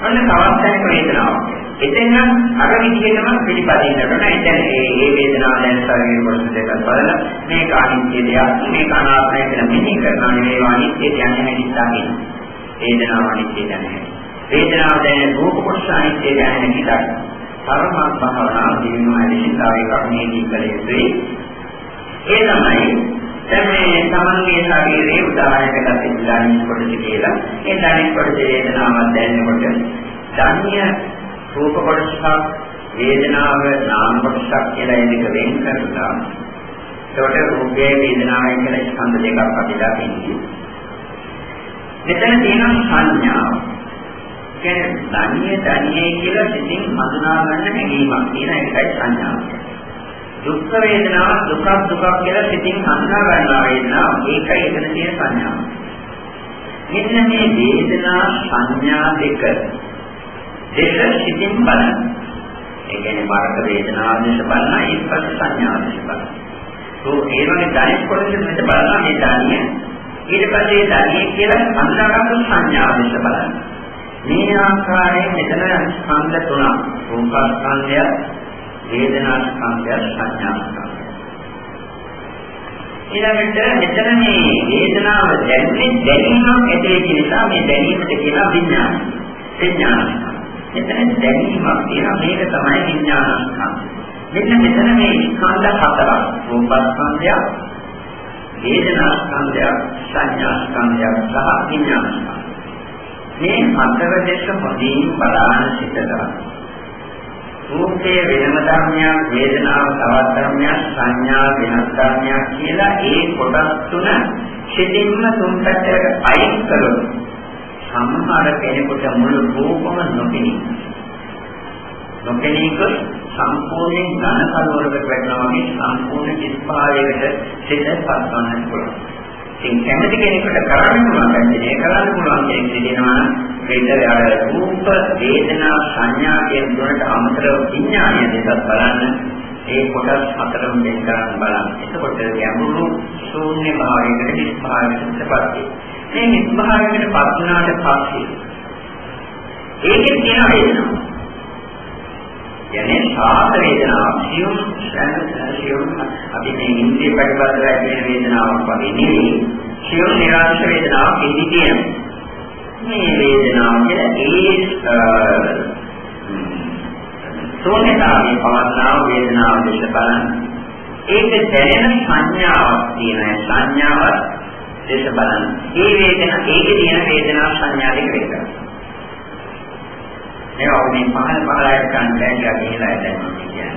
අන්න තවත් දැනක වේදනාවක්. එතෙන් අර විදිහටම පිළිපදින්නට ඕන. ඒ කියන්නේ මේ වේදනාව දැන් ශරීර කොටස දෙකක් බලලා මේක අනිත්‍ය දෙයක්, මේක අනාත්මයි කියලා මෙහි කරනවා නෙවෙයි අනිත්‍ය කියන්නේ හැදිස්සාගෙන. වේදනාව අනිත්‍ය කියන්නේ. වේදනාව දැන රූප කොටස අනිත්‍ය කියන්නේ හිතක්. පරමාර්ථ භාවනා දිනුවා විශ්ිතාවේ කර්මයේදී කළ යුතුයි. ඒ තමයි දැන් මේ තමන්ගේ ශරීරයේ උදාහරණයකට ගන්න දානිස් කොටස කියලා. ඒ දානිස් කොටස වේදනාවක් දැනෙනකොට ධාන්‍ය රූප කොටසක් වේදනාව නාම කොටසක් කියලා එනික වෙන් කරලා ඒකට රූපයේ වේදනාවයි කියලා ස්කන්ධ දෙකක් අපිලා තියෙනවා. මෙතන තියෙන සංඥාව. කියන්නේ ධනිය ධනිය කියලා සිතින් හඳුනා ගන්න හැඟීමක් තියෙන එකයි සංඥාව. දුක් වේදනාව දුකක් දුකක් කියලා සිතින් හඳුනා ගන්නවා වේදනාව ඒකයි එතන තියෙන සංඥාව. මෙන්න මේ වේදනා සංඥා දෙක දෙක සිතින් බලන. ඒ කියන්නේ මාර්ග වේදනාව දැස බලන ඊපස් සංඥාව දැස බලන. તો ඒ වගේ ධනිස් කොටස මෙතන බලනවා මේ ධානිය. ඊට පස්සේ ධානිය කියලා අන්දාගත්තු සංඥාව දැස බලන. මේ ආකාරයෙන් මෙතන ස්කන්ධ තුනක් රූපස්කන්ධය, වේදනා ස්කන්ධය, සංඥා ස්කන්ධය. ඊළඟට මෙතන මේ වේදනාව දැනෙන්නේ දැනීමක් ඇති නිසා මේ දැනීමට කියන විඥාන. විඥාන. මෙතන දැනීමක් තියෙනවා මේක තමයි විඥානස්කන්ධ. මෙන්න මෙතන මේ ස්කන්ධ හතරක් රූපස්කන්ධය, වේදනාස්කන්ධය, සංඥාස්කන්ධය සහ විඥානස්කන්ධය. මේ හතර දෙක හොඳින් බලාන සිටලා රූපයේ වෙනම ධර්මයක්, වේදනාව තවත් ධර්මයක්, සංඥා වෙනස් ධර්මයක් කියලා ඒ කොටස් තුන සිතින්ම තුන් පැත්තකට අයින් කළොත් සමහර කෙනෙකුට මුළු රූපම නොපෙනී. නොපෙනීක සම්පූර්ණයෙන් ඝන කලවරකට වැටෙනවා වගේ සම්පූර්ණ චිත්පාවයකට සිතපත් කරන්න පුළුවන්. ඉතින් කැමති කෙනෙකුට කරන්න පුළුවන් දැන්නේ කරන්න පුළුවන් කෙනෙක් දෙනවා වේද අර රූප වේදනා සංඥා කියන තුනට අමතරව විඥානය දෙකක් බලන්න ඒ කොටස් හතරම දෙක කරන් බලන්න. එතකොට ගැඹුරු ශූන්‍ය භාවයකට නිස්භාවයකට පත් වෙනවා. මේ නිස්භාවයකට පත් වුණාට පස්සේ ඒකේ තියෙන වේදනාව. යන්නේ සාත වේදනාවක් සියුම් සියුම් අපි මේ ඉන්ද්‍රිය ප්‍රතිපදලා කියන වේදනාවක් වගේ නෙවෙයි. සියුම් නිරාශ වේදනාවක් ඉදි තියෙනවා. මේ වේදනාව කියන්නේ ඒ ශූන්‍යතාවයේ පවස්නාව වේදනාව දෙස බලන්න. ඒක දැනෙන සංඥාවක් තියෙනවා. සංඥාවක් දෙස බලන්න. මේ වේදන ඒකේ තියෙන වේදනා සංඥා දෙක වෙනස්. මේවා මේ පහළ පහළට ගන්න බැහැ කියලා දැන් මම කියන්නේ.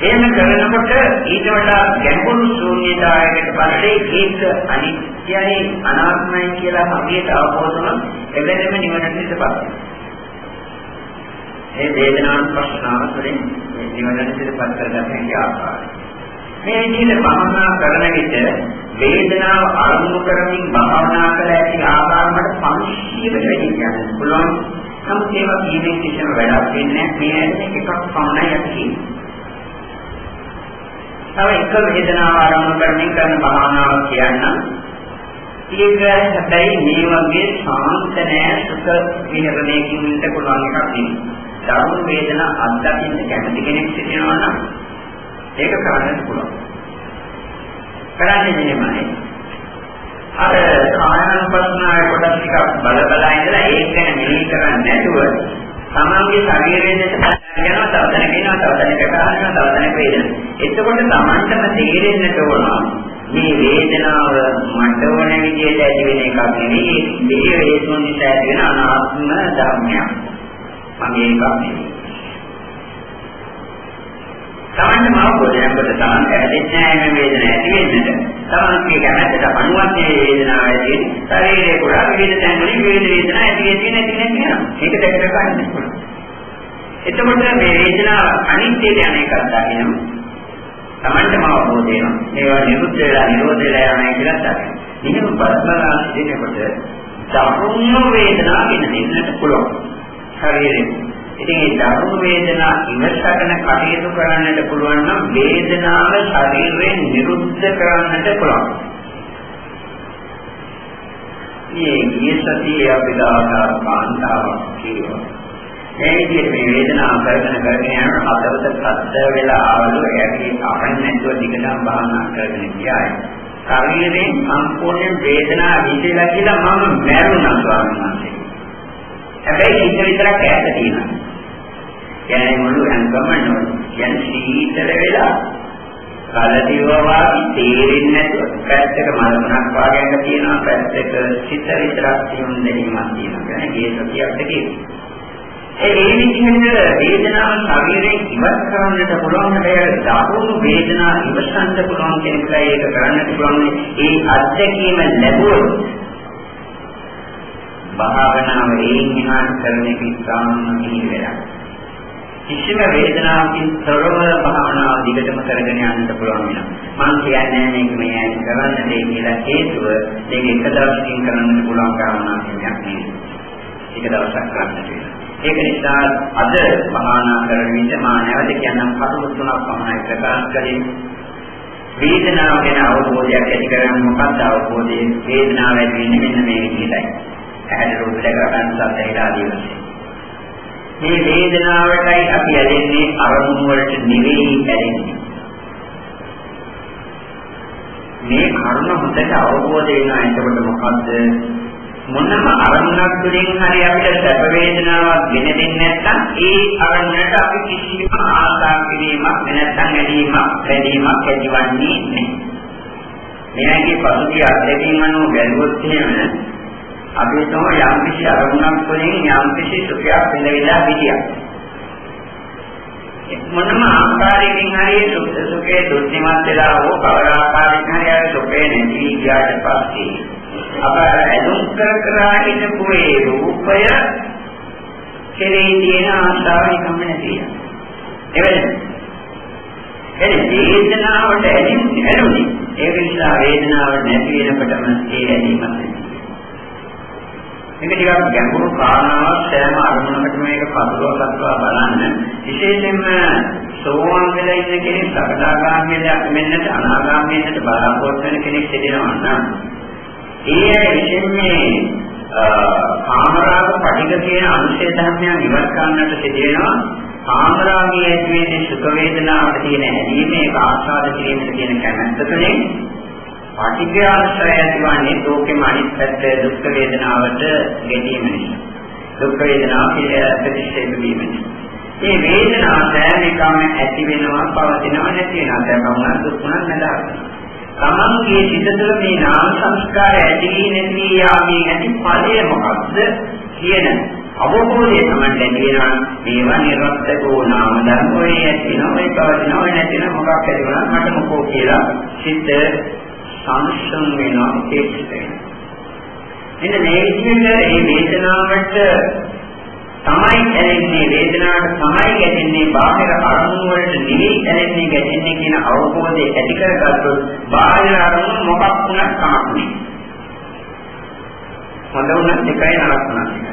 එහෙම කරනකොට ඊට වඩා ගැඹුරු ශූන්‍යතාවයකට පස්සේ ඒක අනිත්‍යයි අනාත්මයි කියලා හරියට අවබෝධ වුණොත් එබැවින්ම නිවනට පිටපත් ඒ වේදනානුපස්සනාව තුළින් නිවනට පිටපත් කරගන්න හැකි ආකාරය. මේ විදිහට භාවනා කරන විට වේදනාව අරමුණු කරමින් නමුත් ඒවා කීමෙන් කිසිම වැඩක් වෙන්නේ නැහැ. මේ එකක් පමණයි ඇති. තව එක වේදනාව ආරම්භ කරමින් කරන භාවනාවක් කියන්න ඒක හැබැයි මේ වගේ ශාන්ත නෑ සුඛ විහරණයකින් ඉන්න පුළුවන් එකක් නෙවෙයි. ධර්ම වේදනා අත්දකින්න කැමති කෙනෙක් සිටිනවා නම් ඒක කරන්න පුළුවන්. කරන්නේ මෙහෙමයි. අර කායानुපස්සනාවේ කොටස් ටිකක් බල බල ඉඳලා ඒක ගැන මෙහෙය කරන්නේ නැතුව තමන්ගේ ශරීරයෙන් යනවා තව තැනක ඉනවා තව තැනක ගන්නවා තව තැනක වේදෙනවා. එතකොට තමන්ටම තේරෙන්නට ඕන මේ වේදනාව මට ඕන විදිහට ඇති වෙන එකක් නෙවෙයි මේ හේතුන් නිසා ඇති වෙන අනාත්ම ධර්මයක්. මගේ එකක් නෙවෙයි. තමන්ට මාවෝදයක් කොට තමන් ඇදෙන්නේ නැහැ මේ වේදනාව ඇති වෙන්නට. තමන්ගේ කැමැත්තට අනුවත් මේ වේදනාව ඇති ශරීරයේ පුරා විවිධ තැන්වලින් විවිධ වේදනා ඇති වෙන්නේ නැති නැති වෙනවා. මේක දැක ගන්න පුළුවන්. එතකොට මේ වේදනාව අනිත්‍යයට යන එකක් දකිනවා. Tamantම අවබෝධ වෙනවා. මේවා නිරුද්ධ වෙලා නිරෝධ වෙලා යනවා කියලා තමයි. මෙහෙම බලබලා සිටිනකොට ධර්ම වේදනා කියන දෙන්නට පුළුවන්. ශරීරෙ. ඉතින් මේ ධර්ම වේදනා ඉවසගෙන කටයුතු කරන්නට පුළුවන් නම් වේදනාව ශරීරයෙන් නිරුද්ධ කරන්නට පුළුවන්. මේ ගිය සතියේ අපි දාන කාන්තාවක් කියනවා. මේ විදිහට මේ වේදනාව කරගෙන කරගෙන යනකොට හදවත සද්ද වෙලා ආවලු එයාගේ අපෙන් නැතුව දිගටම භාවනා කරගෙන ගියායි. ශරීරයෙන් සම්පූර්ණ වේදනාව විඳලා කියලා මම මැරුණා ස්වාමීන් වහන්සේ. හැබැයි ඒක විතරක් ඈත තියෙනවා. යන්නේ මුළු අංගමනෝ යන් සීතල වෙලා කලදිවවා තේරෙන්නේ නැතුව පැත්තක මනසක් වාගයක තියෙනවා. පැත්තක සිත විතරක් තියුම් දෙලීමක් තියෙනවා. කියන්නේ ඒ සතියක්ද කියන්නේ ඒ විදිහට වේදනාව ශරීරයෙන් ඉවත් කරන්නට පුළුවන් හැබැයි දහවුණු වේදනා ඉවසන්න පුළුවන් කෙනෙක්ට ඒක කරන්නට පුළුවන් ඒ අත්දැකීම ලැබුවොත් භාවනාව ඒ නිහාන කරන එක ඉතාම නිහිරයක් කිසිම වේදනාවකින් තොරව භාවනාව දිගටම කරගෙන යන්න පුළුවන් වෙනවා මම කියන්නේ මේක මේ ඇයි කරන්න දෙයි කියලා හේතුව මේක එක දවසකින් කරන්න පුළුවන් කාරණාවක් නෙවෙයි ඒක දවසක් කරන්න වෙනවා ඒක නිසා අද භාවනා කරන විට මා නැවත කියන්නම් කටුක තුනක් පමණයි ප්‍රකාශ කළේ. වේදනාව ගැන අවබෝධයක් ඇති කරගන්න මොකක්ද අවබෝධය? වේදනාව ඇති වෙන්නේ මෙන්න මේ විදිහටයි. ඇහැට රූප දැක ගන්න සත්‍යයට ආදී වශයෙන්. මේ වේදනාවටයි අපි ඇලෙන්නේ අරමුණු වලට නෙවෙයි ඇලෙන්නේ. මේ කර්ම හොඳට අවබෝධ වෙනා එතකොට මොකද්ද? මොනම අරමුණක් තුළින් හරි අපිට සැප වේදනාවක් ගෙන දෙන්නේ නැත්නම් ඒ අරමුණට අපි කිසිම ආශා කිරීමක් නැත්නම් ඇලීමක් බැඳීමක් ඇතිවන්නේ නැහැ. මෙයන්ගේ පසුගිය අත්දැකීම් අනුව බැලුවොත් එහෙම අපි තමයි යම් කිසි අරමුණක් තුළින් යම් කිසි සුඛයක් විඳලා හිටියා. මොනම ආකාරයකින් හරි සුඛේ දුක්ඛමත් වෙලා හෝ කවර ආකාරයකින් හරි සුඛේ නැති ගියාට පස්සේ අප ඇලුම් කර කර හිටපු ඒ රූපය කෙරෙහි තියෙන ආශාව නිකම්ම නැති වෙනවා. එවැනි වේදනාවට ඇලෙන්නේ ඇලුනේ. ඒක නිසා වේදනාව නැති වෙනකොටම ඒ ඇලීමක් නැති. මේක ටිකක් ගැඹුරු කාරණාවක් සෑම අරමුණකටම මේක පතුරව පතුරව බලන්න. විශේෂයෙන්ම සෝවාන් වෙලා ඉන්න කෙනෙක් සකදාගාමීලා මෙන්නට අනාගාමීන්ට බලාපොරොත්තු වෙන කෙනෙක් සිටිනවා නම් ඒ අය විශේෂයෙන් කාමරාග පටික කියන අනුශය ධර්මයන් ඉවත් කරන්නට සිදුවෙනවා කාමරාගයේ ඇති වෙන්නේ සුඛ වේදනාවට තියෙන ඇලීම ඒක ආස්වාද කිරීමට තියෙන කැමැත්ත තුළින් පටිඝ ආශ්‍රය ඇතිවන්නේ ලෝකෙම අනිත් පැත්ත දුක් වේදනාවට ගැටීම නිසා. දුක් වේදනාව ප්‍රතික්ෂේප වීම නිසා. මේ වේදනාව සෑම එකම ඇති වෙනවා පවතිනවා නැති වෙනවා. දැන් දුක් උනත් නැදාගන්නවා තමන්ගේ සිත තුළ මේ නාම සංස්කාර ඇති නැති යාමේ ඇති ඵලය මොකක්ද කියන අවබෝධය තමයි ලැබෙනවා මේවා නිර්වත්තකෝ නාම ධර්ම ඔය ඇතිවෙනවා ඔය පවතිනවා ඔය නැතිවෙනවා මොකක් ඇති වුණා මට මොකෝ කියලා සිත සංසම් වෙනවා ඒක එන්න මේ විදිහට මේ වේදනාවට තමයි ඇලෙන්නේ වේදනාවට තමයි ගැටෙන්නේ බාහිර අරමුණු වලට නෙවෙයි ඇලෙන්නේ ගැටෙන්නේ කියන අවබෝධය ඇති කරගත්තොත් බාහිර අරමුණු මොකක් වුණත් කමක් නෑ. හොඳ වුණත් එකයි නරක වුණත් එකයි.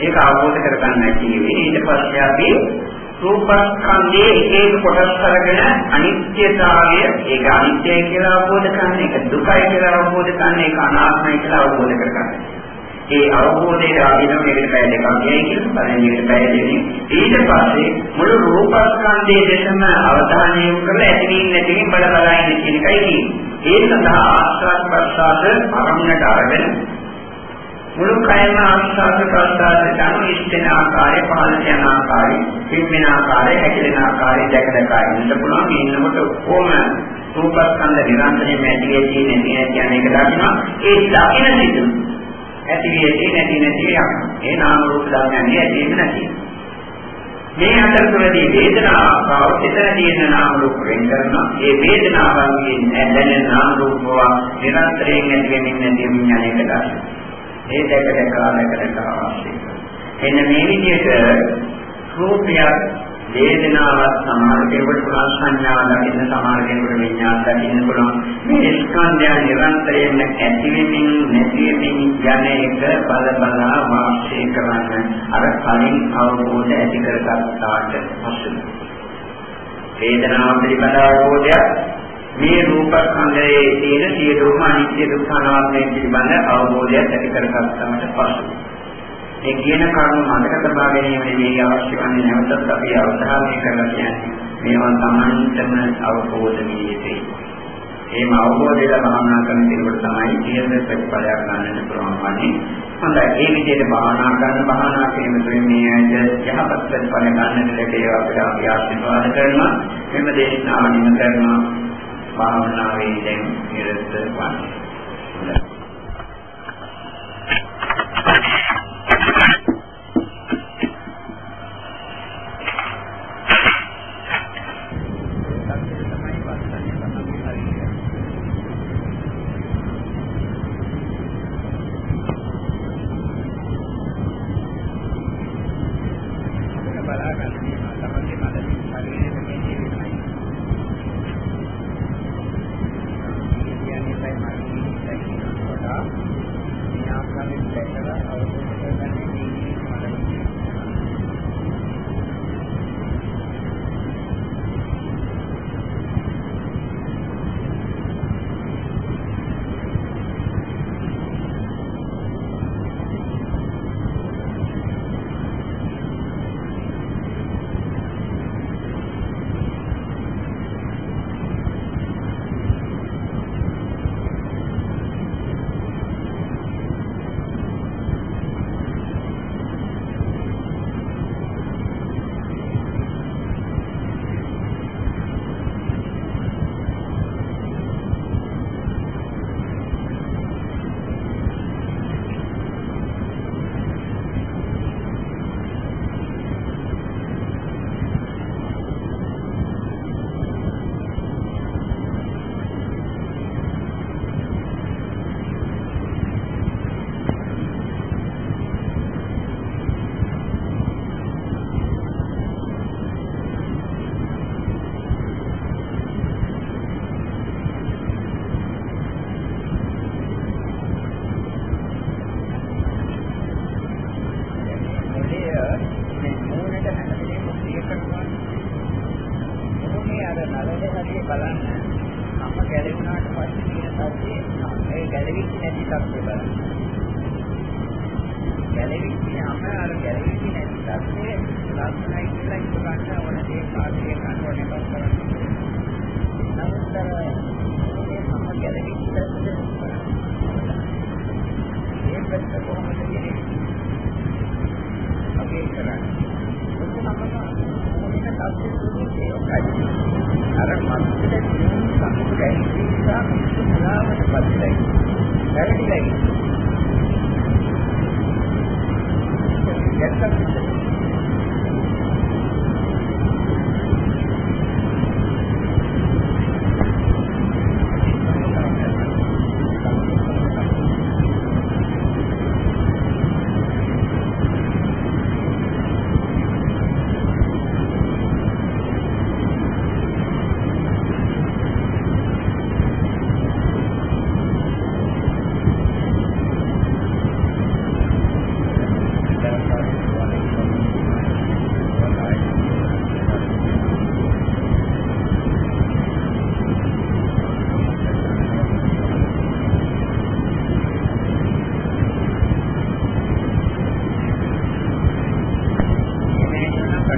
ඒක අවබෝධ කරගන්න කිව්වේ ඊට පස්සේ අපි රූපස්කන්ධයේ එක එක කොටස් අරගෙන අනිත්‍යතාවය ඒක අනිත්‍යයි කියලා අවබෝධ කරගන්න ඒක දුකයි කියලා අවබෝධ කරගන්න ඒක අනාත්මයි කියලා අවබෝධ කරගන්න. ඒ අවබෝධයේ ආධිනව එකට පැය දෙකක් යයි කියලා පළවෙනියට පැය දෙකකින් ඊට පස්සේ මුළු රූපස්කන්ධයේ දෙසම අවධානය යොමු කරලා ඇතිවීම නැතිවීම බල බල ඉන්න කියන එකයි කියන්නේ. ඒ සඳහා ආස්වාද ප්‍රසආද අරමුණට අරගෙන මුළු කයම ආස්වාද ප්‍රසආදයට අනුව ඉස්තෙන ආකාරය පහළ යන ආකාරය පිම්මෙන ආකාරය හැකිලෙන ආකාරය දැක දැක ඉන්න පුළුවන්. ඉන්නකොට කොහොම රූපස්කන්ධ නිරන්තරයෙන් ඇති වෙන්නේ නැති නැති යන එක දකිනවා. ඒ දකින සිට ඇති වෙන්නේ නැති නැති යනවා ඒ නාම රූප ධර්මයන් ඇති වෙන්නේ නැති. මේ අතරතුරදී වේදනාව ආව එතන තියෙන නාම රූප වෙන් කරනවා. ඒ වේදනාවන්ගෙන් දැනෙන නාම රූපව නිරන්තරයෙන් ඇති වෙමින් නැති වෙමින් යන එක දකිනවා. ඒ දැක දැක දැක දැක අවශ්‍යයි. එන්න මේ විදිහට රූපයක් වේදනාවක් සමාන කෙනෙකුට පුළුවන් සංඥාවක් දකින්න සමාන කෙනෙකුට විඤ්ඤාණ දකින්න පුළුවන් මේ ස්කන්ධය නිරන්තරයෙන් ඇති වෙමින් නැති වෙමින් යන එක බල බල වාසය කරන්න අර කලින් අවබෝධ ඇති කරගත්තාට පසු වේදනාව පිළිබඳ අවබෝධයක් මේ රූපස්කන්ධයේ තියෙන සියලුම අනිත්‍ය දුක්ඛ අනාත්මය පිළිබඳ අවබෝධය ඇති කරගත්තමට පසු මේ කියන කරුණු මතක තබා ගැනීම නෙවෙයි අවශ්‍ය වන්නේ නැවතත් අපි අවධානය කරලා කියන්නේ මේවා Tamanටම අවබෝධ වී යුතුයි. එහෙම අවබෝධයලා භාවනා කරන කෙනෙකුට තමයි කියන ප්‍රතිඵලයක් ගන්නට පුළුවන් වන්නේ. හොඳයි ඒ විදිහට භාවනා කරන භාවනා කිරීම තුළින් මේ ඇයිද යහපත් ප්‍රතිඵල ගන්නට ලැබේවා කියලා අපි ආශිර්වාද කරනවා. මෙම දේශනාව නිම කරනවා. භාවනාවේ දැන් නිරත වන්නේ. පස්සේ සත්‍යය බලන්න. අම්ම ගැලවුණාට පස්සේ කියන සත්‍යය ඒ ගැලවිච්ච නැති සත්‍යය බලන්න. ගැලවිච්ච අම්ම අර ගැලවිච්ච නැති සත්‍යය ලස්සනයි කියලා ඉස්සරහට ඕන දේ පාඩේ ගන්න එකක් කරන්න. නමුත් අර මේ අම්ම ගැලවිච්ච සත්‍යය ඒකත් කොහොමද කියන්නේ? අපි කරන්නේ. අර මනසේ සංකේත නිසා මුලාවට පත්ලයි. වැරදිලයි. දැන් තමයි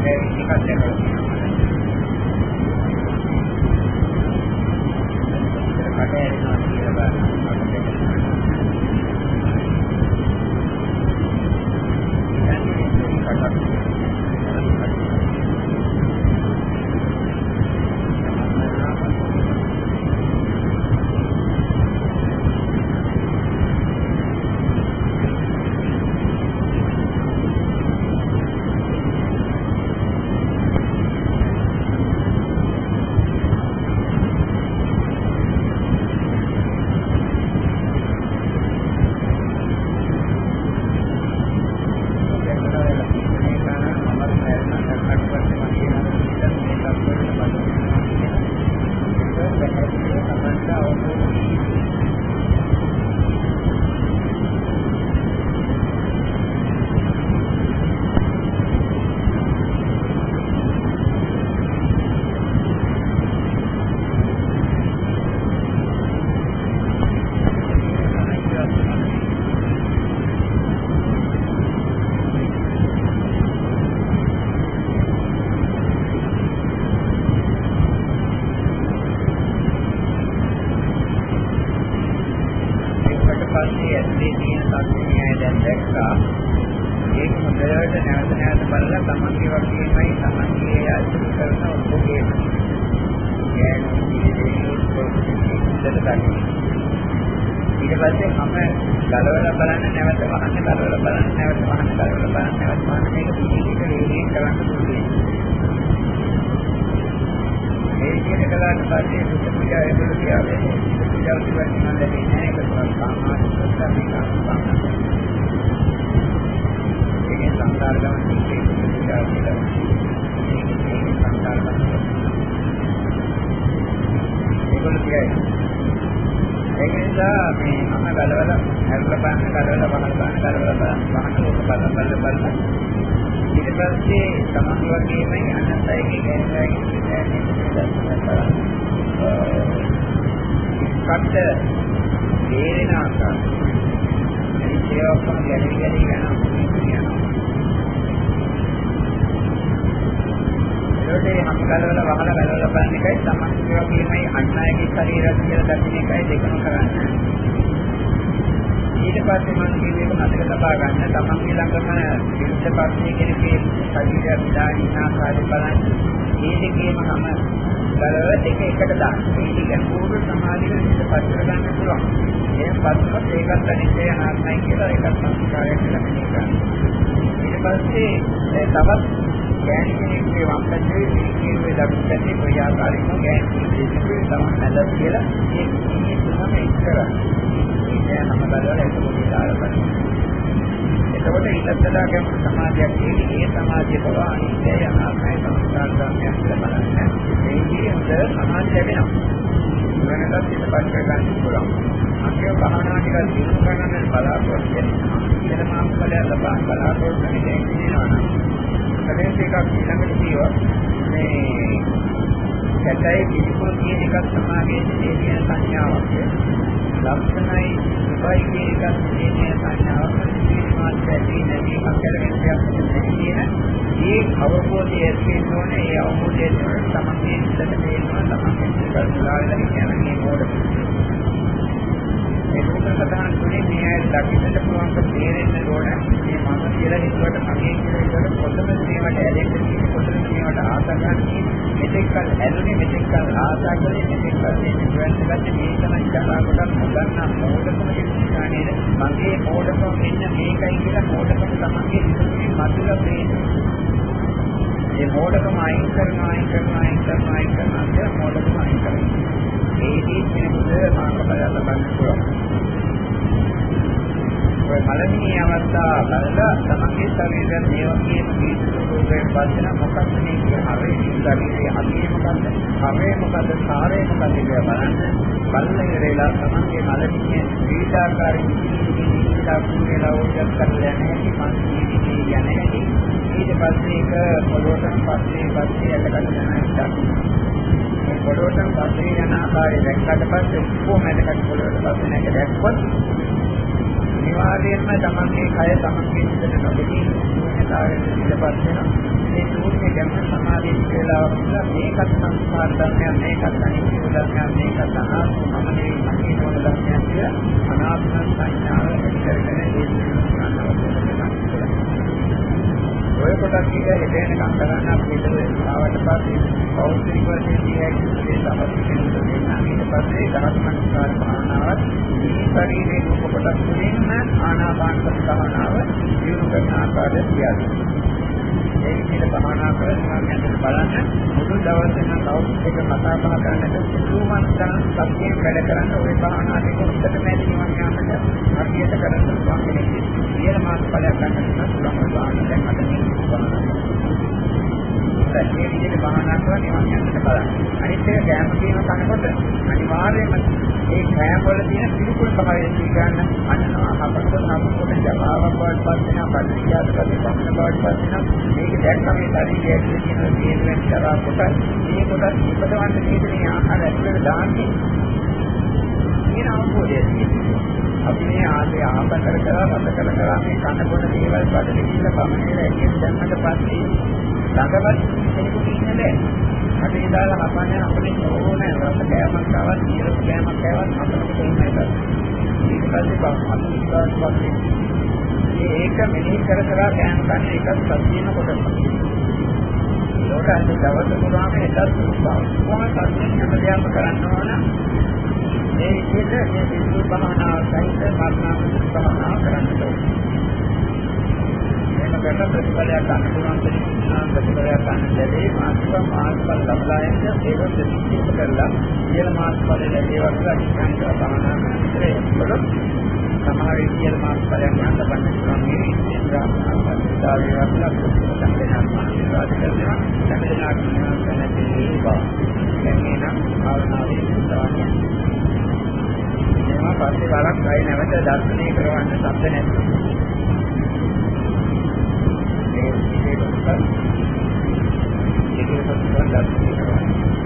මේ විදිහට කරනවා හොඳට නැවත නැවත බලලා තමන්ගේ වගේමයි තමන්ගේ අසුරු කරන ඔබගේ ඊට පස්සේ මම ගලවලා බලන්න නැවත වහන්න ගලවලා බලන්න නැවත වහන්න ගලවලා බලන්න නැවත වහන්න මේක පිළිගිට වේගයෙන් කරන්න පුළුවන්. මේ විදිහට කළාට පස්සේ සුඛ පූජා ඒකල කියාවේ පූජා කිව්වට නම් ලැබෙන්නේ නැහැ ඒක තමයි සාමාන්‍ය ප්‍රතිපදාවක්. ඒකේ සංස්කාර ගමන පූජා කියලා. මේකේ සංස්කාර ගමන. ඒකල කියයි ඒක නිසා මේ මම ගලවලා හැරලා බලන්න ගලවලා බලන්න බලන්න ගලවලා බලන්න බලන්න ඕක බලන්න බලන්න බලන්න ඊට පස්සේ තමන් වගේම අන්නත් අයගේ ගෑනෑගේ කට දේරෙන ආකාරය ඒ ඔක්කොම ගැලවි ගැලවි යනවා ඒකට හැම කලවල වහලා බලවල බලන එකයි තමන්ගේ වගේමයි අන් අයගේ ශරීරය කියලා දකින්න එකයි දෙකම කරන්නේ. ඊට පස්සේ මම කියන්නේ මතක තබා ගන්න තමන්ගේ ළඟම විරුද්ධ පක්ෂයේ කෙනෙක්ගේ ශරීරය විදානින ආකාරය බලන්න. මේ දෙකේම හැම බලවල දෙක එකට දාන්න. මේ දෙක පූර්ව සමාධියට ඉස්සපත් කරගන්න පුළුවන්. එහෙනම් පස්සට ඒකත් අනිත්‍ය අනාත්මයි කියලා ඒකත් සංස්කාරයක් කියලා මෙහෙ කරනවා. ඊට පස්සේ තවත් ගෑනි කෙනෙක්ගේ වම් පැත්තේ මේකේ දකුණු පැත්තේ කොයි ආකාරයකින්ම ගෑනි කෙනෙක්ගේ තමයි නැද කියලා මේ මේ තුනම එක් කරන්නේ. ඒක හැම බලවල එක පොඩි ආකාරයක්. එතකොට ඊටතලා ගැඹුරු සමාධියක් කියන්නේ ඒ සමාධිය බව අනිත්‍යය අනාත්මය සංස්කාර ධර්මයක් කියලා බලන්න. මේ විදිහට සමාධිය ලැබෙනවා. වෙනකත් ඉස්සපත් කරගන්න පුළුවන්. අන්තිම භාවනා ටික දිනු ගන්න බලාපොරොත්තු වෙනවා. ඉතල මාර්ගඵලය ලබා බලාපොරොත්තු වෙන කෙනෙක් ඉන්නවා නම් කලෙන්ස් එකක් ඊළඟට කියවා මේ සැතයි පිළිකුල් කියන එකක් සමාගයේ දේශීය සංඥාවක්. ලක්ෂණයි සුභයි කියන එකක් දේශීය සංඥාවක්. මාත්‍යදී නැති අකරගෙන කියන මේ අවබෝධය ඇතිවෙන්න ඕනේ ඒ අවබෝධය තමයි තමන්ගේ ඉස්සරට තේරෙනවා තමන්ගේ කල්පනාවල කියන්නේ මොකද ඒ රූප සතහන් තුනේ මේ අය දකින්නට පුළුවන්කම තේරෙන්න ඕනේ මේ මම කියලා හිතුවට මගේ කියලා හිතුවට කොතනද මේවට ඇලෙන්න තියෙන්නේ කොතනද මේවට ආසා ගන්නේ මෙතෙක් කල ඇලුනේ මෙතෙක් කල ආසා කරේ මෙතෙක් කල මේ නිවැරදි ගත්තේ මේ තමයි කරා කොටක් නොදන්නා මොඩකම කියන නේද මගේ මොඩකම මෙන්න මේකයි කියලා මොඩකම තමන්ගේ හිතේ මතුවලා පේනවා මේ මොඩකම අයින් කරනවා අයින් කරනවා අයින් කරනවා අයින් කරනවා කියලා මොඩකම අයින් කරනවා ඒකේ කෙනෙකුට මාර්ගඵල ලබන්න පුළුවන් ඔය පළවෙනි අවස්ථාව බලලා තමන්ගේ ශරීරය මේ වගේම දීර්ඝ පස්සෙන මොකක්ද මේ හරේ ශරීරයේ අගේ මොකක්ද හරේ මොකක්ද සාරේ මොකක්ද කියලා බලන්න බලන ඉරේලා තමන්ගේ මලමිණිය විවිධාකාරී ඉස්සුවේලා ඕජස් කරලා නැහැ මන් ජීවිතේ යන්නේ නැති ඊට පස්සේ ඒක පොළොවට පස්සේ පස්සේ යටකට යන එක පොළොවට පස්සේ යන ආකාරය දැක්කට පස්සේ කොහොමද පොළොවට පස්සේ නැක දැක්කොත් අනිවාර්යයෙන්ම තමන්ගේ කය තමන්ගේ හිතට නොදෙනී ශූන්‍යතාවයට පිටපත් වෙනවා. මේ ශූන්‍ය ගැඹුරු සමාධිය වේලාවක් නිසා මේකත් සංස්කාර ධර්මයක් මේකත් අනිත්‍ය ධර්මයක් මේකත් අනාත්ම මමනේ මගේ නෝන ධර්මයක් කියලා අනාත්ම සංඥාව ඇති කරගෙන ඒ ගන්නවා. ඔය කොටස් ටික හෙදෙනකම් කරන්න අපි හිතුවේ ආවට පස්සේ පෞද්ගලික වශයෙන් දීයයි සමස්ත වෙනවා. ඊට පස්සේ දහස් සංස්කාර භාවනාවත් මේ ශරීරයේ රූප කොටස් තුළින්ම ආනාපාන සති භාවනාව දියුණු කරන ආකාරය කියනවා. ඒ විදිහට භාවනා කරනවා කියන්නේ බලන්න මුළු දවසේම කවුරුත් එක කතා බහ කරන්නට සුළුමන් තරම් සතියෙන් වැඩ කරන්න ওই භාවනා දෙක උත්තර මැදි නිවන් යාමට හරියට කරන්න පුළුවන් කෙනෙක්. ඊළ මාස ඵලයක් ගන්න පුළුවන් භාවනා දැන් අද මේ භාවනා මේ විදිහට භාවනා කරලා නිවන් යන්නට බලන්න. අනිත් එක කැම කීම කනකොට අනිවාර්යයෙන්ම ඒ කැම වල තියෙන පිළිකුල් භාවය දීගන්න අන්නවා අපකට නමුත් ජවාවක් බවට පත් වෙනවා පරිත්‍යාග කරන පමණ බවට පත් වෙනවා මේක දැක්කම මේ ශරීරයේ තියෙන තේරුම් කරා කොට මේ කොටස් ඉපදවන්න නේද ආහාර ඇතුළට දාන්නේ කියන අවබෝධය අපි මේ ආදී ආප කර කර රස කර කර මේ කන බොන දේවල් බඩට ගිහිල්ලා පමණේ ඇකින් දැම්මට පස්සේ ළඟවත් කෙනෙකුට ඉන්න බෑ. අපි දාලා හපන්නේ අපිට ඕනේ රස කෑමක් ආවත්, නිරස කෑමක් ආවත් අපිට තේන්නේ නැහැ. පස්සේ අනුස්වාස පස්සේ ඒක මෙනෙහි කර කර කෑම ගන්න එකත් සතියන කොටස. ඒකට අද දවස පුරාම එකත් කොහොමද සතියෙන් හැම දෙයක්ම කරන්න ඕන. මේ විදිහට මේ සිද්ධ භාවනාව සහිත මරණාම භාවනාව කරන්න ඕනේ. මේක කරන ප්‍රතිඵලයක් ගන්න පුළුවන් දෙයක් ප්‍රතිඵලයක් ගන්න ලැබේ මානසික මානසික ලබලා යන ඒක දෙකක් කරලා ඉහළ මානසික ලැබේවා කියලා ඉස්සන්ට භාවනා කරනකොට සමහර ඉහළ මානසිකයන් යන්න බන්න පුළුවන් මේ ඉස්සරහාතාවේ වස්ලා සංකේතයක් මානසිකවාද කරනවා සංකේතයක් කියනවා නැති ඒවා එන්නේ නම් භාවනාවේ උත්සාහය මේවා පස්සේ බලක් අය නැවත දර්ශනය කරවන්න සම්ද නැති මේ විශේෂ කොටස ඒක තමයි දැක්වෙන්නේ.